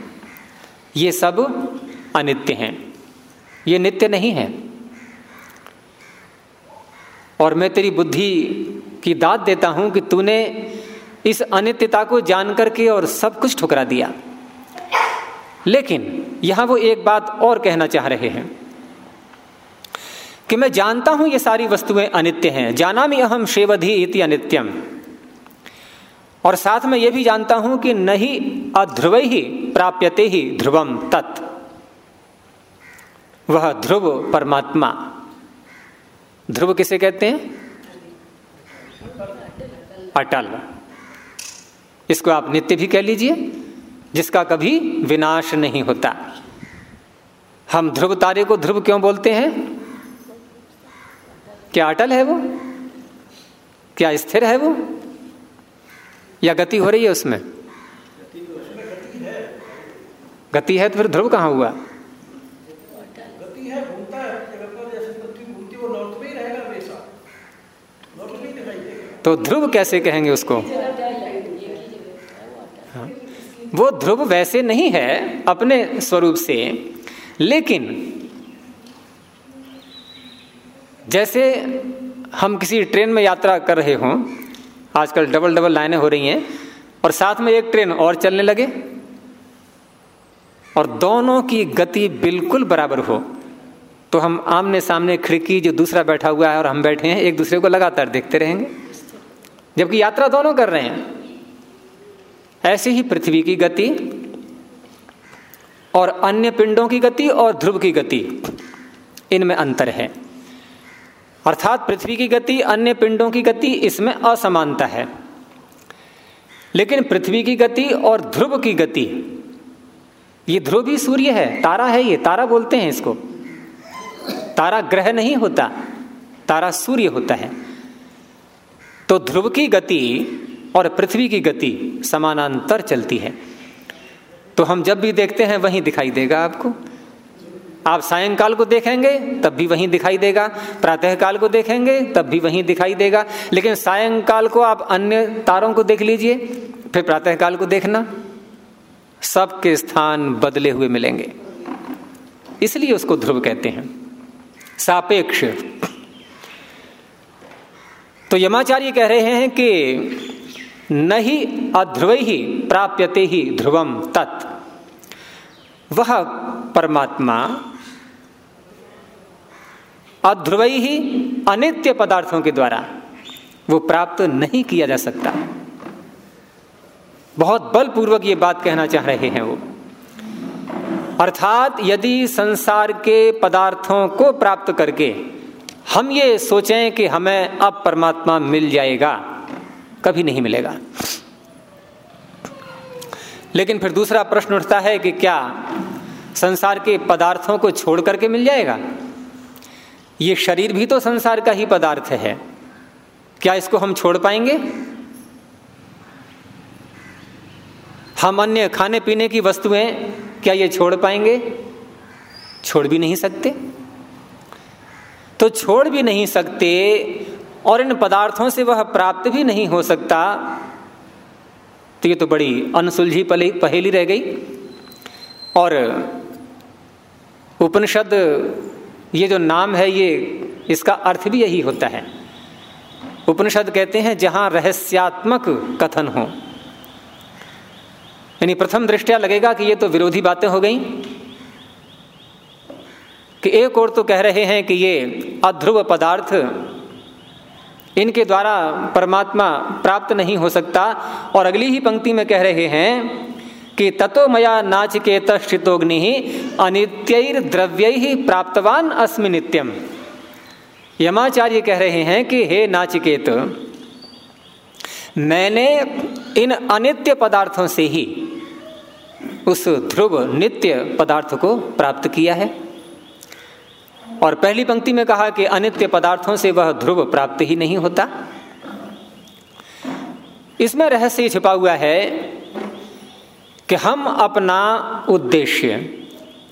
ये सब अनित्य हैं। ये नित्य नहीं है। और मैं तेरी बुद्धि की दाद देता हूँ कि तूने इस अनित्यता को जान करके और सब कुछ ठुकरा दिया। लेकिन यहाँ वो एक बात और कहना चाह रहे हैं। कि मैं जानता हूँ ये सारी वस्तुएँ अनित्य हैं। जाना मी अहम शेवधि इति अनित्यम। और साथ में यह भी जानता हूँ कि नहीं अध्रुव ही प्राप्यते ही ध्रुवम तत्। वह ध्रुव परमात्मा। ध्रुव किसे कहते हैं? अटल। इसको आप नित्य भी कह लीजिए, जिसका कभी विनाश नहीं होता। हम ध्रुव तारे को ध्रुव क्यों बोलते हैं? क्या अटल है वो? क्या स्थिर है वो? या गति हो रही है उसमें? गति है तो फिर ध्रुव कहाँ हुआ? तो ध्रुव कैसे कहेंगे उसको? हाँ। वो ध्रुव वैसे नहीं है अपने स्वरूप से, लेकिन जैसे हम किसी ट्रेन में यात्रा कर रहे हों, आजकल डबल डबल लाइनें हो रही हैं, और साथ में एक ट्रेन और चलने लगे, और दोनों की गति बिल्कुल बराबर हो तो हम आमने सामने खिड़की जो दूसरा बैठा हुआ है और हम बैठे हैं, एक दूसरे को लगातार देखते रहेंगे। जबकि यात्रा दोनों कर रहे हैं। ऐसे ही पृथ्वी की गति, और अन्य पिंडों की गति और ध्रुव की गति, इनमें अंतर है। अर्थात पृथ्वी की गति अन्य पिंडों की गति इसमें असमानता है। लेकिन पृथ्वी की गति और ध्रुव की गति, ये ध्रुव भी सूर्य है, तारा है ये, तारा बोलते हैं इसको। तारा ग्रह नहीं होता, तारा सूर्य होता है। तो ध्रुव की गति और पृथ्वी की गति समानांतर चलती है। तो हम जब भी देखते हैं, वहीं दिखाई देगा आपको। आप सायंकाल को देखेंगे, तब भी वहीं दिखाई देगा। प्रातः काल को देखेंगे, तब भी वहीं दिखाई देगा। लेकिन सायंकाल को आप अन्य तारों को देख लीजिए, फिर प्रातः काल को देखना। सबके स्थान बदले हुए मिलेंगे। इसलिए उसको ध्रुव कहते हैं। सापेक्ष। तो यमाचार्य कह रहे हैं कि, नहीं अध्रुव ही, प्राप्यते ही ध्रुवम तत्। वह परमात्मा अध्रुव ही अनित्य पदार्थों के द्वारा वो प्राप्त नहीं किया जा सकता। बहुत बलपूर्वक ये बात कहना चाह रहे हैं वो। अर्थात यदि संसार के पदार्थों को प्राप्त करके हम ये सोचें कि हमें अब परमात्मा मिल जाएगा, कभी नहीं मिलेगा। लेकिन फिर दूसरा प्रश्न उठता है कि क्या संसार के पदार्थों को छोड़ करके मिल जाएगा? ये शरीर भी तो संसार का ही पदार्थ है। क्या इसको हम छोड़ पाएँगे? हम अन्य खाने पीने की वस्तुएँ क्या ये छोड़ पाएँगे? छोड़ भी नहीं सकते। तो छोड़ भी नहीं सकते और इन पदार्थों से वह प्राप्त भी नहीं हो सकता। तो ये तो बड़ी अनसुलझी पहेली रह गई। और उपनिषद ये जो नाम है, ये इसका अर्थ भी यही होता है। उपनिषद कहते हैं, जहाँ रहस्यात्मक कथन हो। यानी प्रथम दृष्टिया लगेगा कि ये तो विरोधी बातें हो गई, कि एक और तो कह रहे हैं कि ये अध्रुव पदार्थ, इनके द्वारा परमात्मा प्राप्त नहीं हो सकता, और अगली ही पंक्ति में कह रहे हैं कि ततो मया नाचिकेत शितोग्नि अनित्य द्रव्य प्राप्तवान अस्मि नित्यम। यमाचार्य कह रहे हैं कि, हे नाचिकेत, मैंने इन अनित्य पदार्थों से ही उस ध्रुव नित्य पदार्थ को प्राप्त किया है। और पहली पंक्ति में कहा कि अनित्य पदार्थों से वह ध्रुव प्राप्त ही नहीं होता। इसमें रहस्य छिपा हुआ है कि हम अपना उद्देश्य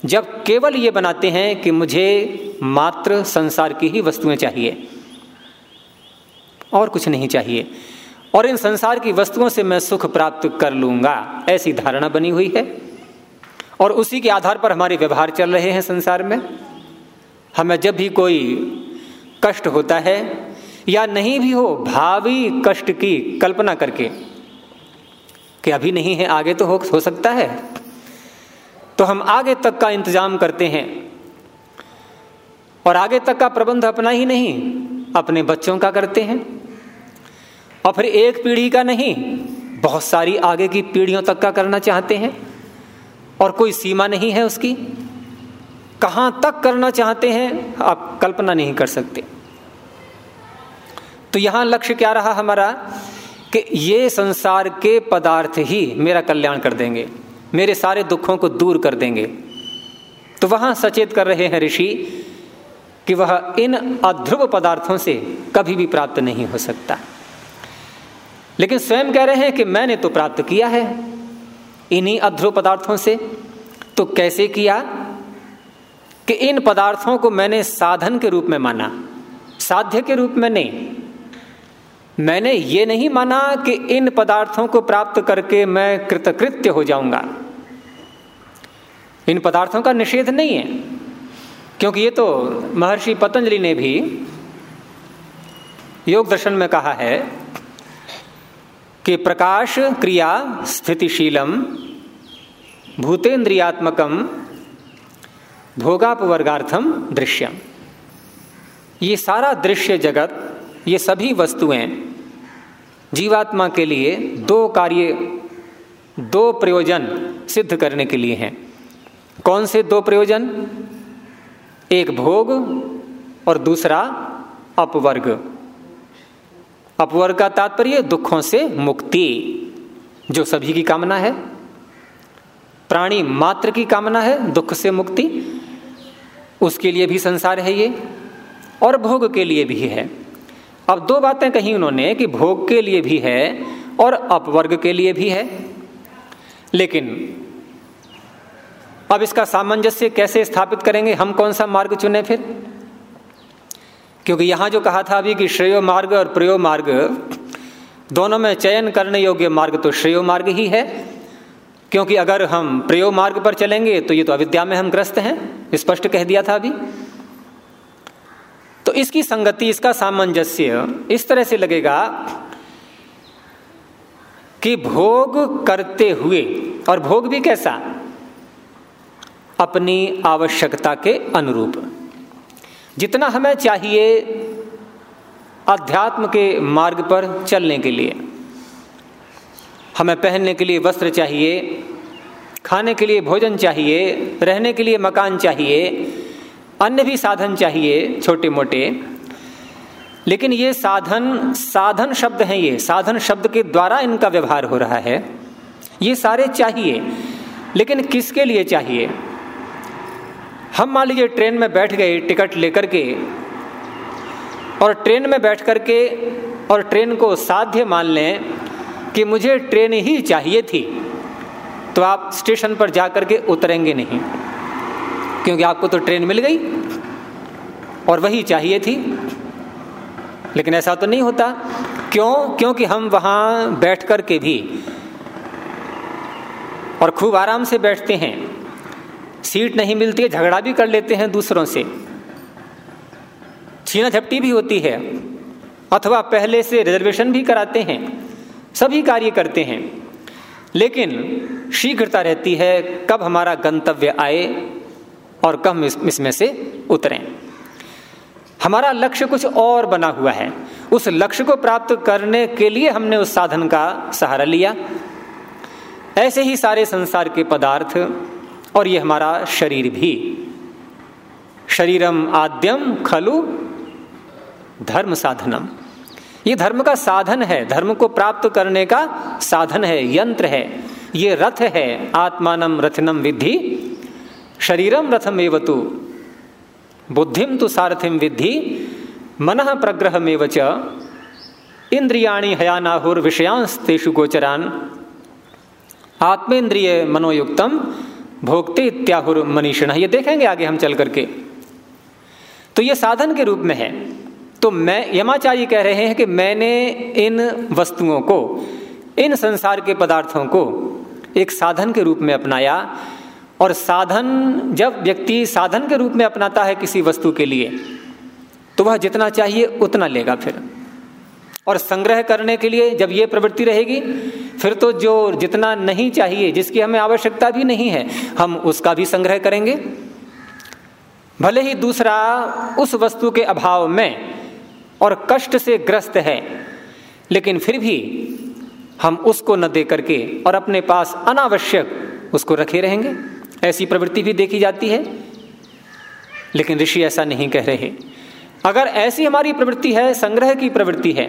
जब केवल ये बनाते हैं कि मुझे मात्र संसार की ही वस्तुएँ चाहिए, और कुछ नहीं चाहिए, और इन संसार की वस्तुओं से मैं सुख प्राप्त कर लूँगा, ऐसी धारणा बनी हुई है। और उसी के आधार पर हमारे व्यवहार चल रहे हैं संसार में। हमें जब भी कोई कष्ट होता है, या नहीं भी हो, भावी कष्ट की कल्पना करके कि अभी नहीं है आगे तो हो, हो सकता है। तो हम आगे तक का इंतज़ाम करते हैं। और आगे तक का प्रबंध अपना ही नहीं अपने बच्चों का करते हैं। और फिर एक पीढ़ी का नहीं बहुत सारी आगे की पीढ़ियों तक का करना चाहते हैं। और कोई सीमा नहीं है उसकी। कहाँ तक करना चाहते हैं आप कल्पना नहीं कर सकते। तो यहाँ लक्ष्य क्या रहा हमारा? कि ये संसार के पदार्थ ही मेरा कल्याण कर देंगे, मेरे सारे दुखों को दूर कर देंगे। तो वहाँ सचेत कर रहे हैं ऋषि कि वह इन अध्रुव पदार्थों से कभी भी प्राप्त नहीं हो सकता। लेकिन स्वयं कह रहे हैं कि मैंने तो प्राप्त किया है इन्हीं अध्रुव पदार्थों से। तो कैसे किया कि इन पदार्थों को मैंने साधन के रूप में माना, साध्य के रूप में नहीं मैंने ये नहीं माना कि इन पदार्थों को प्राप्त करके मैं कृतकृत्य हो जाऊँगा। इन पदार्थों का निषेध नहीं है, क्योंकि ये तो महर्षि पतंजलि ने भी योग दर्शन में कहा है कि प्रकाश क्रिया स्थितिशीलम, भूतेन्द्रियात्मकम, भोगापवर्गार्थम दृश्यम। ये सारा दृश्य जगत ये सभी वस्तुएँ जीवात्मा के लिए दो कार्य, दो प्रयोजन सिद्ध करने के लिए हैं। कौन से दो प्रयोजन? एक भोग और दूसरा अपवर्ग। अपवर्ग का तात्पर्य दुखों से मुक्ति, जो सभी की कामना है। प्राणी मात्र की कामना है, दुख से मुक्ति। उसके लिए भी संसार है ये, और भोग के लिए भी है। अब दो बातें कही उन्होंने कि भोग के लिए भी है और अपवर्ग के लिए भी है। लेकिन अब इसका सामंजस्य कैसे स्थापित करेंगे, हम कौन सा मार्ग चुने फिर? क्योंकि यहाँ जो कहा था अभी कि श्रेय मार्ग और प्रयो मार्ग, दोनों में चयन करने योग्य मार्ग तो श्रेय मार्ग ही है। क्योंकि अगर हम प्रयो मार्ग पर चलेंगे तो ये तो अविद्या में हम ग्रस्त हैं, स्पष्ट कह दिया था अभी। इसकी संगति, इसका सामंजस्य इस तरह से लगेगा कि भोग करते हुए, और भोग भी कैसा? अपनी आवश्यकता के अनुरूप। जितना हमें चाहिए अध्यात्म के मार्ग पर चलने के लिए, हमें पहनने के लिए वस्त्र चाहिए, खाने के लिए भोजन चाहिए, रहने के लिए मकान चाहिए अन्य भी साधन चाहिए छोटे मोटे लेकिन ये साधन साधन शब्द हैं ये। साधन शब्द के द्वारा इनका व्यवहार हो रहा है। ये सारे चाहिए, लेकिन किसके लिए चाहिए? हम मान लीजिए ट्रेन में बैठ गए, टिकट लेकर के, और ट्रेन में बैठ करके, और ट्रेन को साध्य मान लें कि मुझे ट्रेन ही चाहिए थी तो आप स्टेशन पर जाकर के उतरेंगे नहीं। क्योंकि आपको तो ट्रेन मिल गई और वही चाहिए थी। लेकिन ऐसा तो नहीं होता। क्यों? क्योंकि हम वहाँ बैठ कर के भी और खूब आराम से बैठते हैं। सीट नहीं मिलती है, झगड़ा भी कर लेते हैं दूसरों से। छीना झपटी भी होती है, अथवा पहले से रिजर्वेशन भी कराते हैं, सभी कार्य करते हैं। लेकिन शीघ्रता रहती है, कब हमारा गंतव्य आए और कब इसमें से उतरें। हमारा लक्ष्य कुछ और बना हुआ है। उस लक्ष्य को प्राप्त करने के लिए हमने उस साधन का सहारा लिया। ऐसे ही सारे संसार के पदार्थ और ये हमारा शरीर भी। शरीरम आद्यम खलु धर्म साधनम। ये धर्म का साधन है। धर्म को प्राप्त करने का साधन है, यंत्र है। ये रथ है, आत्मानम रथनम विधि शरीरम रथम एवतु बुद्धिम तो सारथिम विद्धि, मन प्रग्रहमेव च। इंद्रियाणी हयानाहुर विषयांस्तेषु गोचरान। आत्मेन्द्रिय मनोयुक्तम भोगते इत्याहुर मनीषण। ये देखेंगे आगे हम चल करके। तो ये साधन के रूप में है। तो मैं, यमाचार्य कह रहे हैं कि मैंने इन वस्तुओं को, इन संसार के पदार्थों को एक साधन के रूप में अपनाया। और साधन, जब व्यक्ति साधन के रूप में अपनाता है किसी वस्तु के लिए तो वह जितना चाहिए उतना लेगा फिर। और संग्रह करने के लिए जब ये प्रवृत्ति रहेगी, फिर तो जो जितना नहीं चाहिए, जिसकी हमें आवश्यकता भी नहीं है, हम उसका भी संग्रह करेंगे। भले ही दूसरा उस वस्तु के अभाव में और कष्ट से ग्रस्त है, लेकिन फिर भी हम उसको न दे करके और अपने पास अनावश्यक उसको रखे रहेंगे। ऐसी प्रवृत्ति भी देखी जाती है। लेकिन ऋषि ऐसा नहीं कह रहे। अगर ऐसी हमारी प्रवृत्ति है, संग्रह की प्रवृत्ति है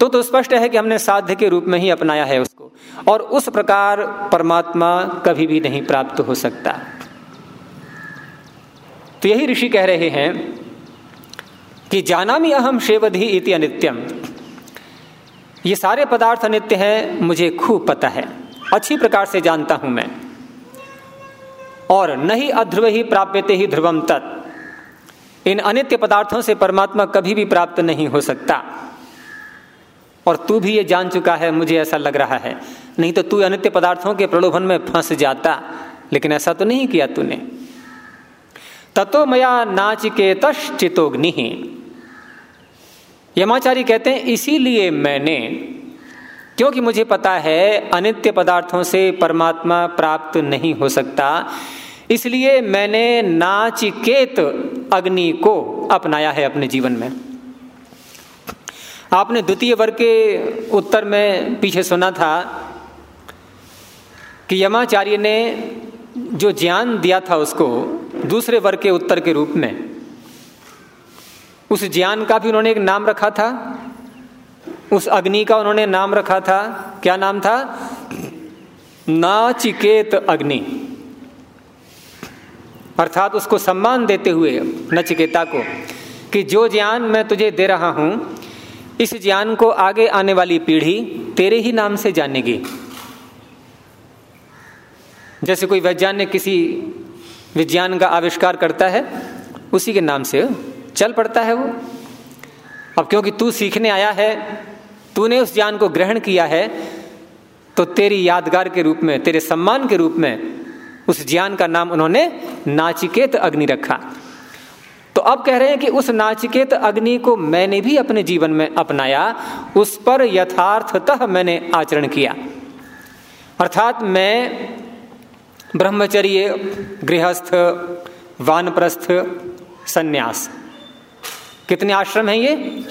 तो तो स्पष्ट है कि हमने साध्य के रूप में ही अपनाया है उसको, और उस प्रकार परमात्मा कभी भी नहीं प्राप्त हो सकता। तो यही ऋषि कह रहे हैं कि जानामी अहम शेवधि इति अनित्यम। ये सारे पदार्थ अनित्य हैं, मुझे खूब पता है। अच्छी प्रकार से जानता हूँ मैं। और नहीं अध्रुव ही प्राप्यते ही ध्रुवम तत्। इन अनित्य पदार्थों से परमात्मा कभी भी प्राप्त नहीं हो सकता। और तू भी ये जान चुका है, मुझे ऐसा लग रहा है। नहीं तो तू अनित्य पदार्थों के प्रलोभन में फंस जाता, लेकिन ऐसा तो नहीं किया तूने। ततो मया नाचिकेत चितोग्नि यमाचारी कहते हैं, इसीलिए मैंने, क्योंकि मुझे पता है, अनित्य पदार्थों से परमात्मा प्राप्त नहीं हो सकता इसलिए मैंने नाचिकेत अग्नि को अपनाया है अपने जीवन में। आपने द्वितीय वर्ग के उत्तर में पीछे सुना था कि यमाचार्य ने जो ज्ञान दिया था उसको दूसरे वर्ग के उत्तर के रूप में, उस ज्ञान का भी उन्होंने एक नाम रखा था, उस अग्नि का उन्होंने नाम रखा था। क्या नाम था? नाचिकेत अग्नि। अर्थात उसको सम्मान देते हुए नचिकेता को कि जो ज्ञान मैं तुझे दे रहा हूँ, इस ज्ञान को आगे आने वाली पीढ़ी तेरे ही नाम से जानेगी। जैसे कोई वैज्ञानिक किसी विज्ञान का आविष्कार करता है, उसी के नाम से चल पड़ता है वो। अब क्योंकि तू सीखने आया है, तूने उस ज्ञान को ग्रहण किया है तो तेरी यादगार के रूप में, तेरे सम्मान के रूप में उस ज्ञान का नाम उन्होंने नाचिकेत अग्नि रखा। तो अब कह रहे हैं कि उस नाचिकेत अग्नि को मैंने भी अपने जीवन में अपनाया, उस पर यथार्थतः मैंने आचरण किया। अर्थात मैं ब्रह्मचर्य, गृहस्थ, वानप्रस्थ, संन्यास। कितने आश्रम हैं ये?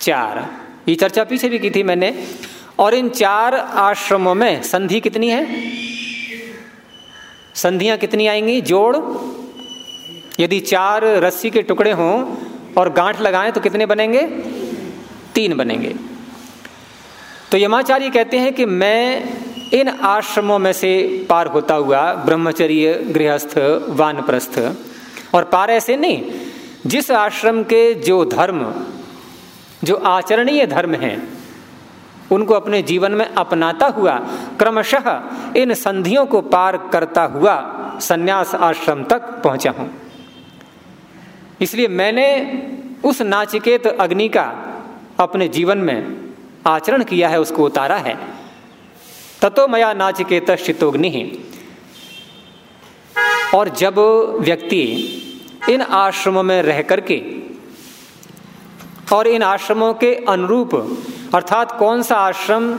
चार। ये चर्चा पीछे भी की थी मैंने। और इन चार आश्रमों में संधि कितनी है? संधियाँ कितनी आएँगी? जोड़। यदि चार रस्सी के टुकड़े हों और गांठ लगाएँ तो कितने बनेंगे? तीन बनेंगे। तो यमाचार्य कहते हैं कि मैं इन आश्रमों में से पार होता हुआ ब्रह्मचर्य, गृहस्थ, वानप्रस्थ और पार ऐसे नहीं, जिस आश्रम के जो धर्म, जो आचरणीय धर्म हैं उनको अपने जीवन में अपनाता हुआ, क्रमशः इन संधियों को पार करता हुआ सन्यास आश्रम तक पहुँचा हूँ। इसलिए मैंने उस नाचिकेत अग्नि का अपने जीवन में आचरण किया है, उसको उतारा है। ततो मया नाचिकेत शितोग्नि। और जब व्यक्ति इन आश्रमों में रह करके और इन आश्रमों के अनुरूप अर्थात कौन सा आश्रम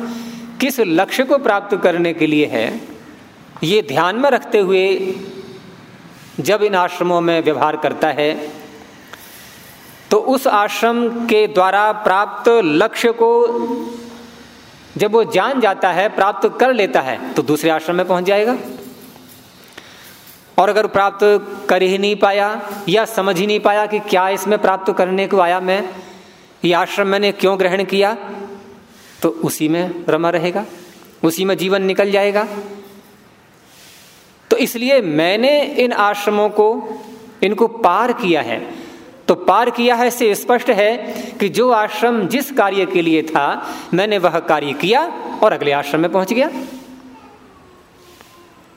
किस लक्ष्य को प्राप्त करने के लिए है, ये ध्यान में रखते हुए जब इन आश्रमों में व्यवहार करता है तो उस आश्रम के द्वारा प्राप्त लक्ष्य को जब वो जान जाता है, प्राप्त कर लेता है तो दूसरे आश्रम में पहुँच जाएगा। और अगर प्राप्त कर ही नहीं पाया या समझ ही नहीं पाया कि क्या इसमें प्राप्त करने को आया मैं, ये आश्रम मैंने क्यों ग्रहण किया तो उसी में रमा रहेगा, उसी में जीवन निकल जाएगा। तो इसलिए मैंने इन आश्रमों को, इनको पार किया है। तो पार किया है इससे स्पष्ट है कि जो आश्रम जिस कार्य के लिए था, मैंने वह कार्य किया और अगले आश्रम में पहुँच गया।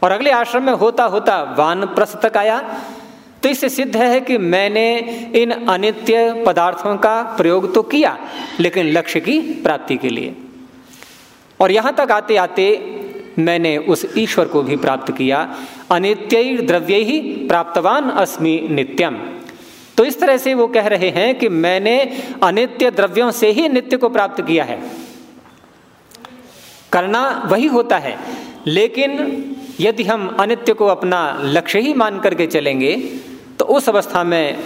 और अगले आश्रम में होता होता वान प्रस्थ तक आया। तो इससे सिद्ध है कि मैंने इन अनित्य पदार्थों का प्रयोग तो किया, लेकिन लक्ष्य की प्राप्ति के लिए। और यहाँ तक आते आते मैंने उस ईश्वर को भी प्राप्त किया। अनित्य द्रव्य ही प्राप्तवान अस्मि नित्यम। तो इस तरह से वो कह रहे हैं कि मैंने अनित्य द्रव्यों से ही नित्य को प्राप्त किया है। करना वही होता है, लेकिन यदि हम अनित्य को अपना लक्ष्य ही मान करके चलेंगे तो उस अवस्था में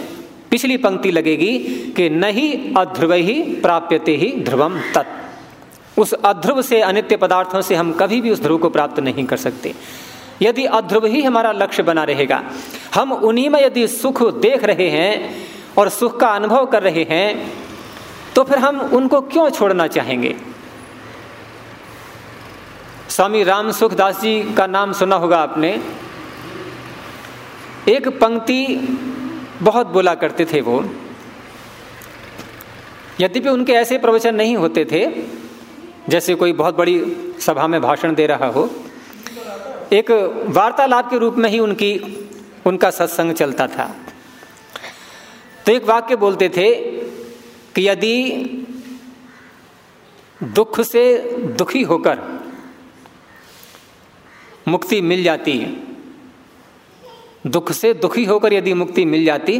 पिछली पंक्ति लगेगी कि नहीं अध्रुव ही प्राप्यते ही ध्रुवम तत्। उस अध्रुव से अनित्य पदार्थों से हम कभी भी उस ध्रुव को प्राप्त नहीं कर सकते। यदि अध्रुव ही हमारा लक्ष्य बना रहेगा, हम उन्हीं में यदि सुख देख रहे हैं और सुख का अनुभव कर रहे हैं तो फिर हम उनको क्यों छोड़ना चाहेंगे? स्वामी राम सुखदास जी का नाम सुना होगा आपने। एक पंक्ति बहुत बोला करते थे वो। यद्यपि उनके ऐसे प्रवचन नहीं होते थे, जैसे कोई बहुत बड़ी सभा में भाषण दे रहा हो। एक वार्तालाप के रूप में ही उनकी, उनका सत्संग चलता था। तो एक वाक्य बोलते थे कि यदि दुख से दुखी होकर मुक्ति मिल जाती है। दुख से दुखी होकर यदि मुक्ति मिल जाती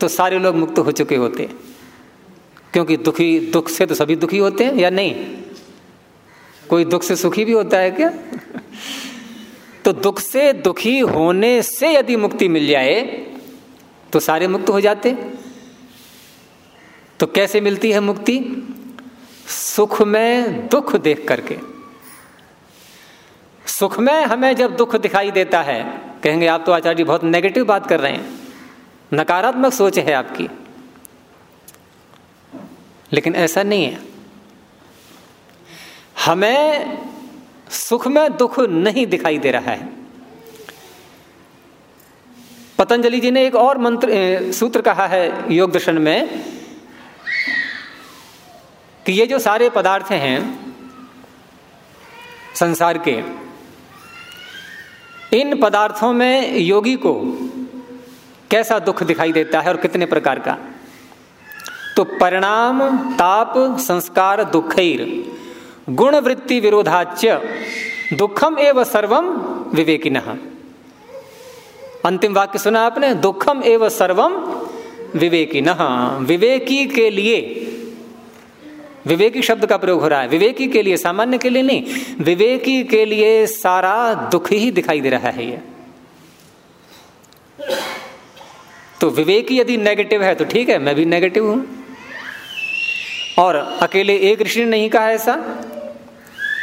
तो सारे लोग मुक्त हो चुके होते। क्योंकि दुखी, दुख से तो सभी दुखी होते हैं या नहीं? कोई दुख से सुखी भी होता है क्या? तो दुख से दुखी होने से यदि मुक्ति मिल जाए तो सारे मुक्त हो जाते। तो कैसे मिलती है मुक्ति? सुख में दुख देख करके। सुख में हमें जब दुख दिखाई देता है, कहेंगे आप तो आचार्य जी बहुत नेगेटिव बात कर रहे हैं। नकारात्मक सोच है आपकी। लेकिन ऐसा नहीं है। हमें सुख में दुख नहीं दिखाई दे रहा है। पतंजलि जी ने एक और मंत्र सूत्र कहा है योग दर्शन में कि ये जो सारे पदार्थ हैं, संसार के इन पदार्थों में योगी को कैसा दुख दिखाई देता है और कितने प्रकार का? तो परिणाम, ताप, संस्कार, दुखैर गुण वृत्ति विरोधाच्य, दुखम एवं सर्वम विवेकिन। अंतिम वाक्य सुना आपने? दुखम एवं सर्वम विवेकिन। विवेकी के लिए विवेकी शब्द का प्रयोग हो रहा है। विवेकी के लिए, सामान्य के लिए नहीं, विवेकी के लिए सारा दुख ही दिखाई दे रहा है ये। तो विवेकी यदि नेगेटिव है तो ठीक है, मैं भी नेगेटिव हूँ। और अकेले एक ऋषि ने नहीं कहा ऐसा?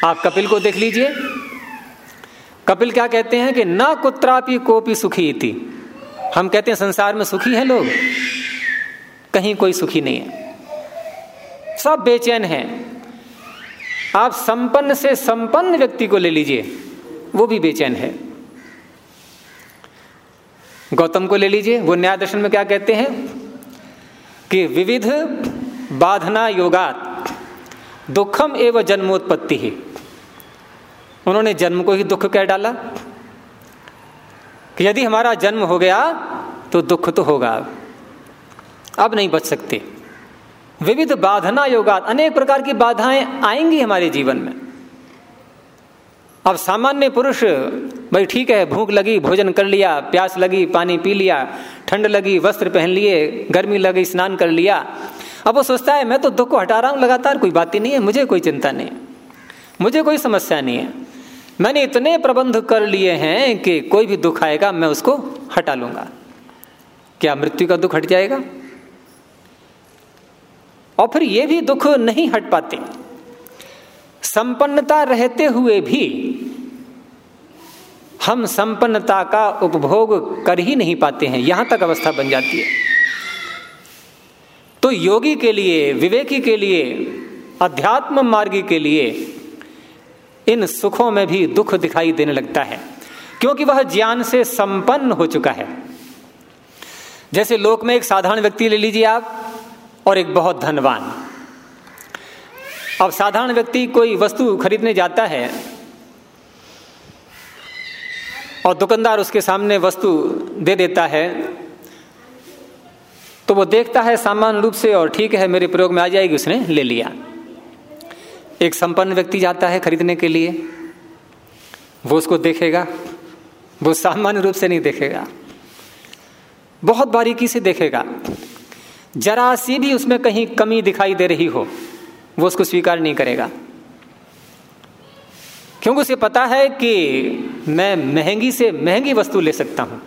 आप कपिल को देख लीजिए। कपिल क्या कहते हैं कि ना कुत्रापि कोपी सुखी थी हम कहते हैं संसार में सुखी है लोग। कहीं कोई सुखी नहीं है। सब बेचैन हैं। आप संपन्न से संपन्न व्यक्ति को ले लीजिए, वो भी बेचैन है। गौतम को ले लीजिए, वो न्याय दर्शन में क्या कहते हैं? कि विविध बाधना योगात, दुखम एवं जन्मोत्पत्ति ही। उन्होंने जन्म को ही दुख कह डाला। कि यदि हमारा जन्म हो गया तो दुख तो होगा। अब नहीं बच सकते। विविध बाधना योगात, अनेक प्रकार की बाधाएँ आएँगी हमारे जीवन में। अब सामान्य पुरुष, भाई ठीक है, भूख लगी, भोजन कर लिया, प्यास लगी, पानी पी लिया, ठंड लगी, वस्त्र पहन लिए, गर्मी लगी, स्नान कर लिया। अब वो सोचता है, मैं तो दुख को हटा रहा हूँ, लगातार कोई बात ही नहीं है, मुझे कोई चिंता नहीं मुझे कोई समस्या नहीं है। मैंने इतने प्रबंध कर लिए हैं कि कोई भी दुख आएगा, मैं उसको हटा लूँगा। क्या मृत्यु का दुख हट जाएगा? और फिर ये भी दुख नहीं हट पाते। संपन्नता रहते हुए भी हम संपन्नता का उपभोग कर ही नहीं पाते हैं। यहाँ तक अवस्था बन जाती है। तो योगी के लिए, विवेकी के लिए, अध्यात्म मार्गी के लिए इन सुखों में भी दुख दिखाई देने लगता है। क्योंकि वह ज्ञान से संपन्न हो चुका है। जैसे लोक में एक साधारण व्यक्ति ले लीजिए आप और एक बहुत धनवान। अब साधारण व्यक्ति कोई वस्तु खरीदने जाता है और दुकानदार उसके सामने वस्तु दे देता है तो वो देखता है सामान्य रूप से और ठीक है, मेरे प्रयोग में आ जाएगी, उसने ले लिया। एक संपन्न व्यक्ति जाता है खरीदने के लिए। वो उसको देखेगा, वो सामान्य रूप से नहीं देखेगा। बहुत बारीकी से देखेगा। जरा सी भी उसमें कहीं कमी दिखाई दे रही हो, वो उसको स्वीकार नहीं करेगा। क्योंकि उसे पता है कि मैं महँगी से महँगी वस्तु ले सकता हूँ।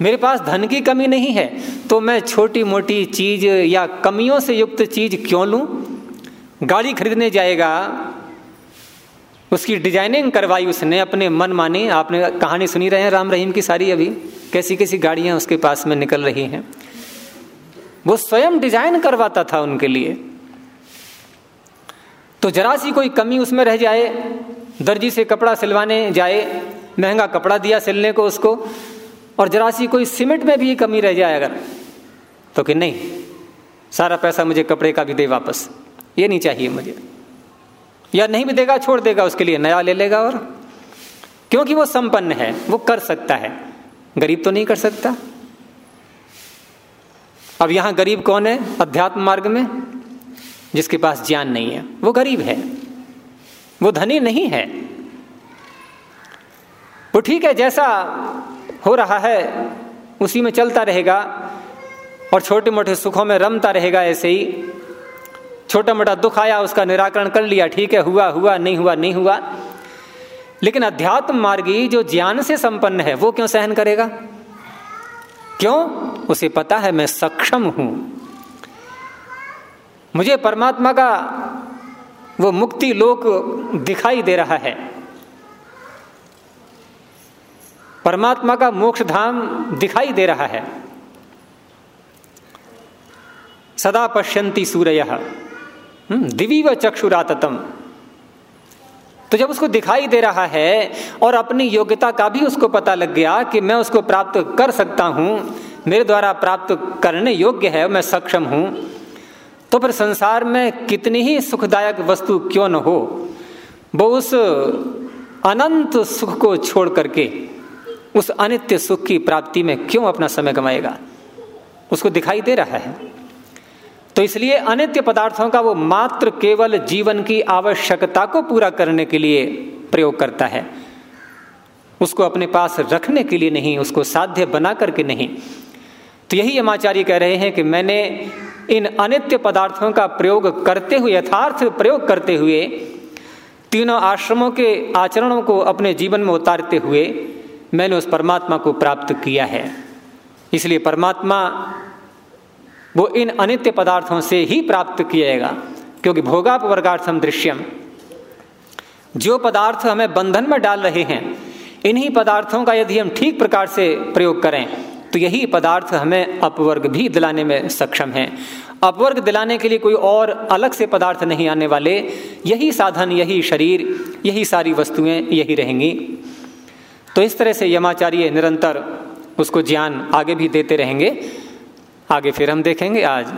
मेरे पास धन की कमी नहीं है तो मैं छोटी मोटी चीज़ या कमियों से युक्त चीज़ क्यों लूँ? गाड़ी खरीदने जाएगा, उसकी डिज़ाइनिंग करवाई उसने, अपने मन मानी, आपने कहानी सुनी रहे हैं राम रहीम की सारी अभी कैसी कैसी गाड़ियाँ उसके पास में निकल रही हैं। वो स्वयं डिज़ाइन करवाता था उनके लिए। तो जरा सी कोई कमी उसमें रह जाए, दर्जी से कपड़ा सिलवाने जाए, महँगा कपड़ा दिया सिलने को उसको, और जरा सी कोई सीमेंट में भी कमी रह जाए अगर तो कि नहीं, सारा पैसा मुझे कपड़े का भी दे वापस, ये नहीं चाहिए मुझे। या नहीं भी देगा, छोड़ देगा उसके लिए, नया ले लेगा और, क्योंकि वो संपन्न है, वो कर सकता है, गरीब तो नहीं कर सकता। अब यहाँ गरीब कौन है? अध्यात्म मार्ग में? जिसके पास ज्ञान नहीं है। वो गरीब है। वो धनी नहीं है। वो ठीक है, जैसा हो रहा है, उसी में चलता रहेगा और छोटे मोटे सुखों में रमता रहेगा ऐसे ही। छोटा मोटा दुख आया, उसका निराकरण कर लिया। ठीक है, हुआ हुआ, नहीं हुआ नहीं हुआ। लेकिन अध्यात्म मार्गी जो ज्ञान से संपन्न है, वो क्यों सहन करेगा? क्यों? उसे पता है मैं सक्षम हूँ। मुझे परमात्मा का वो मुक्ति लोक दिखाई दे रहा है। परमात्मा का मोक्ष धाम दिखाई दे रहा है। सदा पश्यंती सूर्य। हम्म, दिवी व चक्षुराततम। तो जब उसको दिखाई दे रहा है और अपनी योग्यता का भी उसको पता लग गया कि मैं उसको प्राप्त कर सकता हूँ, मेरे द्वारा प्राप्त करने योग्य है, मैं सक्षम हूँ तो फिर संसार में कितनी ही सुखदायक वस्तु क्यों न हो, वो उस अनंत सुख को छोड़ करके, उस अनित्य सुख की प्राप्ति में क्यों अपना समय गंवाएगा? उसको दिखाई दे रहा है। तो इसलिए अनित्य पदार्थों का वो मात्र केवल जीवन की आवश्यकता को पूरा करने के लिए प्रयोग करता है। उसको अपने पास रखने के लिए नहीं, उसको साध्य बना करके नहीं। तो यही यमाचार्य कह रहे हैं कि मैंने इन अनित्य पदार्थों का प्रयोग करते हुए, यथार्थ प्रयोग करते हुए, तीनों आश्रमों के आचरणों को अपने जीवन में उतारते हुए मैंने उस परमात्मा को प्राप्त किया है। इसलिए परमात्मा वो इन अनित्य पदार्थों से ही प्राप्त किया जाएगा क्योंकि भोगापवर्गार्थम दृश्यम। जो पदार्थ हमें बंधन में डाल रहे हैं, इन्हीं पदार्थों का यदि हम ठीक प्रकार से प्रयोग करें तो यही पदार्थ हमें अपवर्ग भी दिलाने में सक्षम है। अपवर्ग दिलाने के लिए कोई और अलग से पदार्थ नहीं आने वाले, यही साधन, यही शरीर, यही सारी वस्तुएँ यही रहेंगी। तो इस तरह से यमाचार्य निरंतर उसको ज्ञान आगे भी देते रहेंगे। आगे फिर हम देखेंगे आज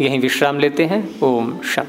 यहीं विश्राम लेते हैं। ओम शम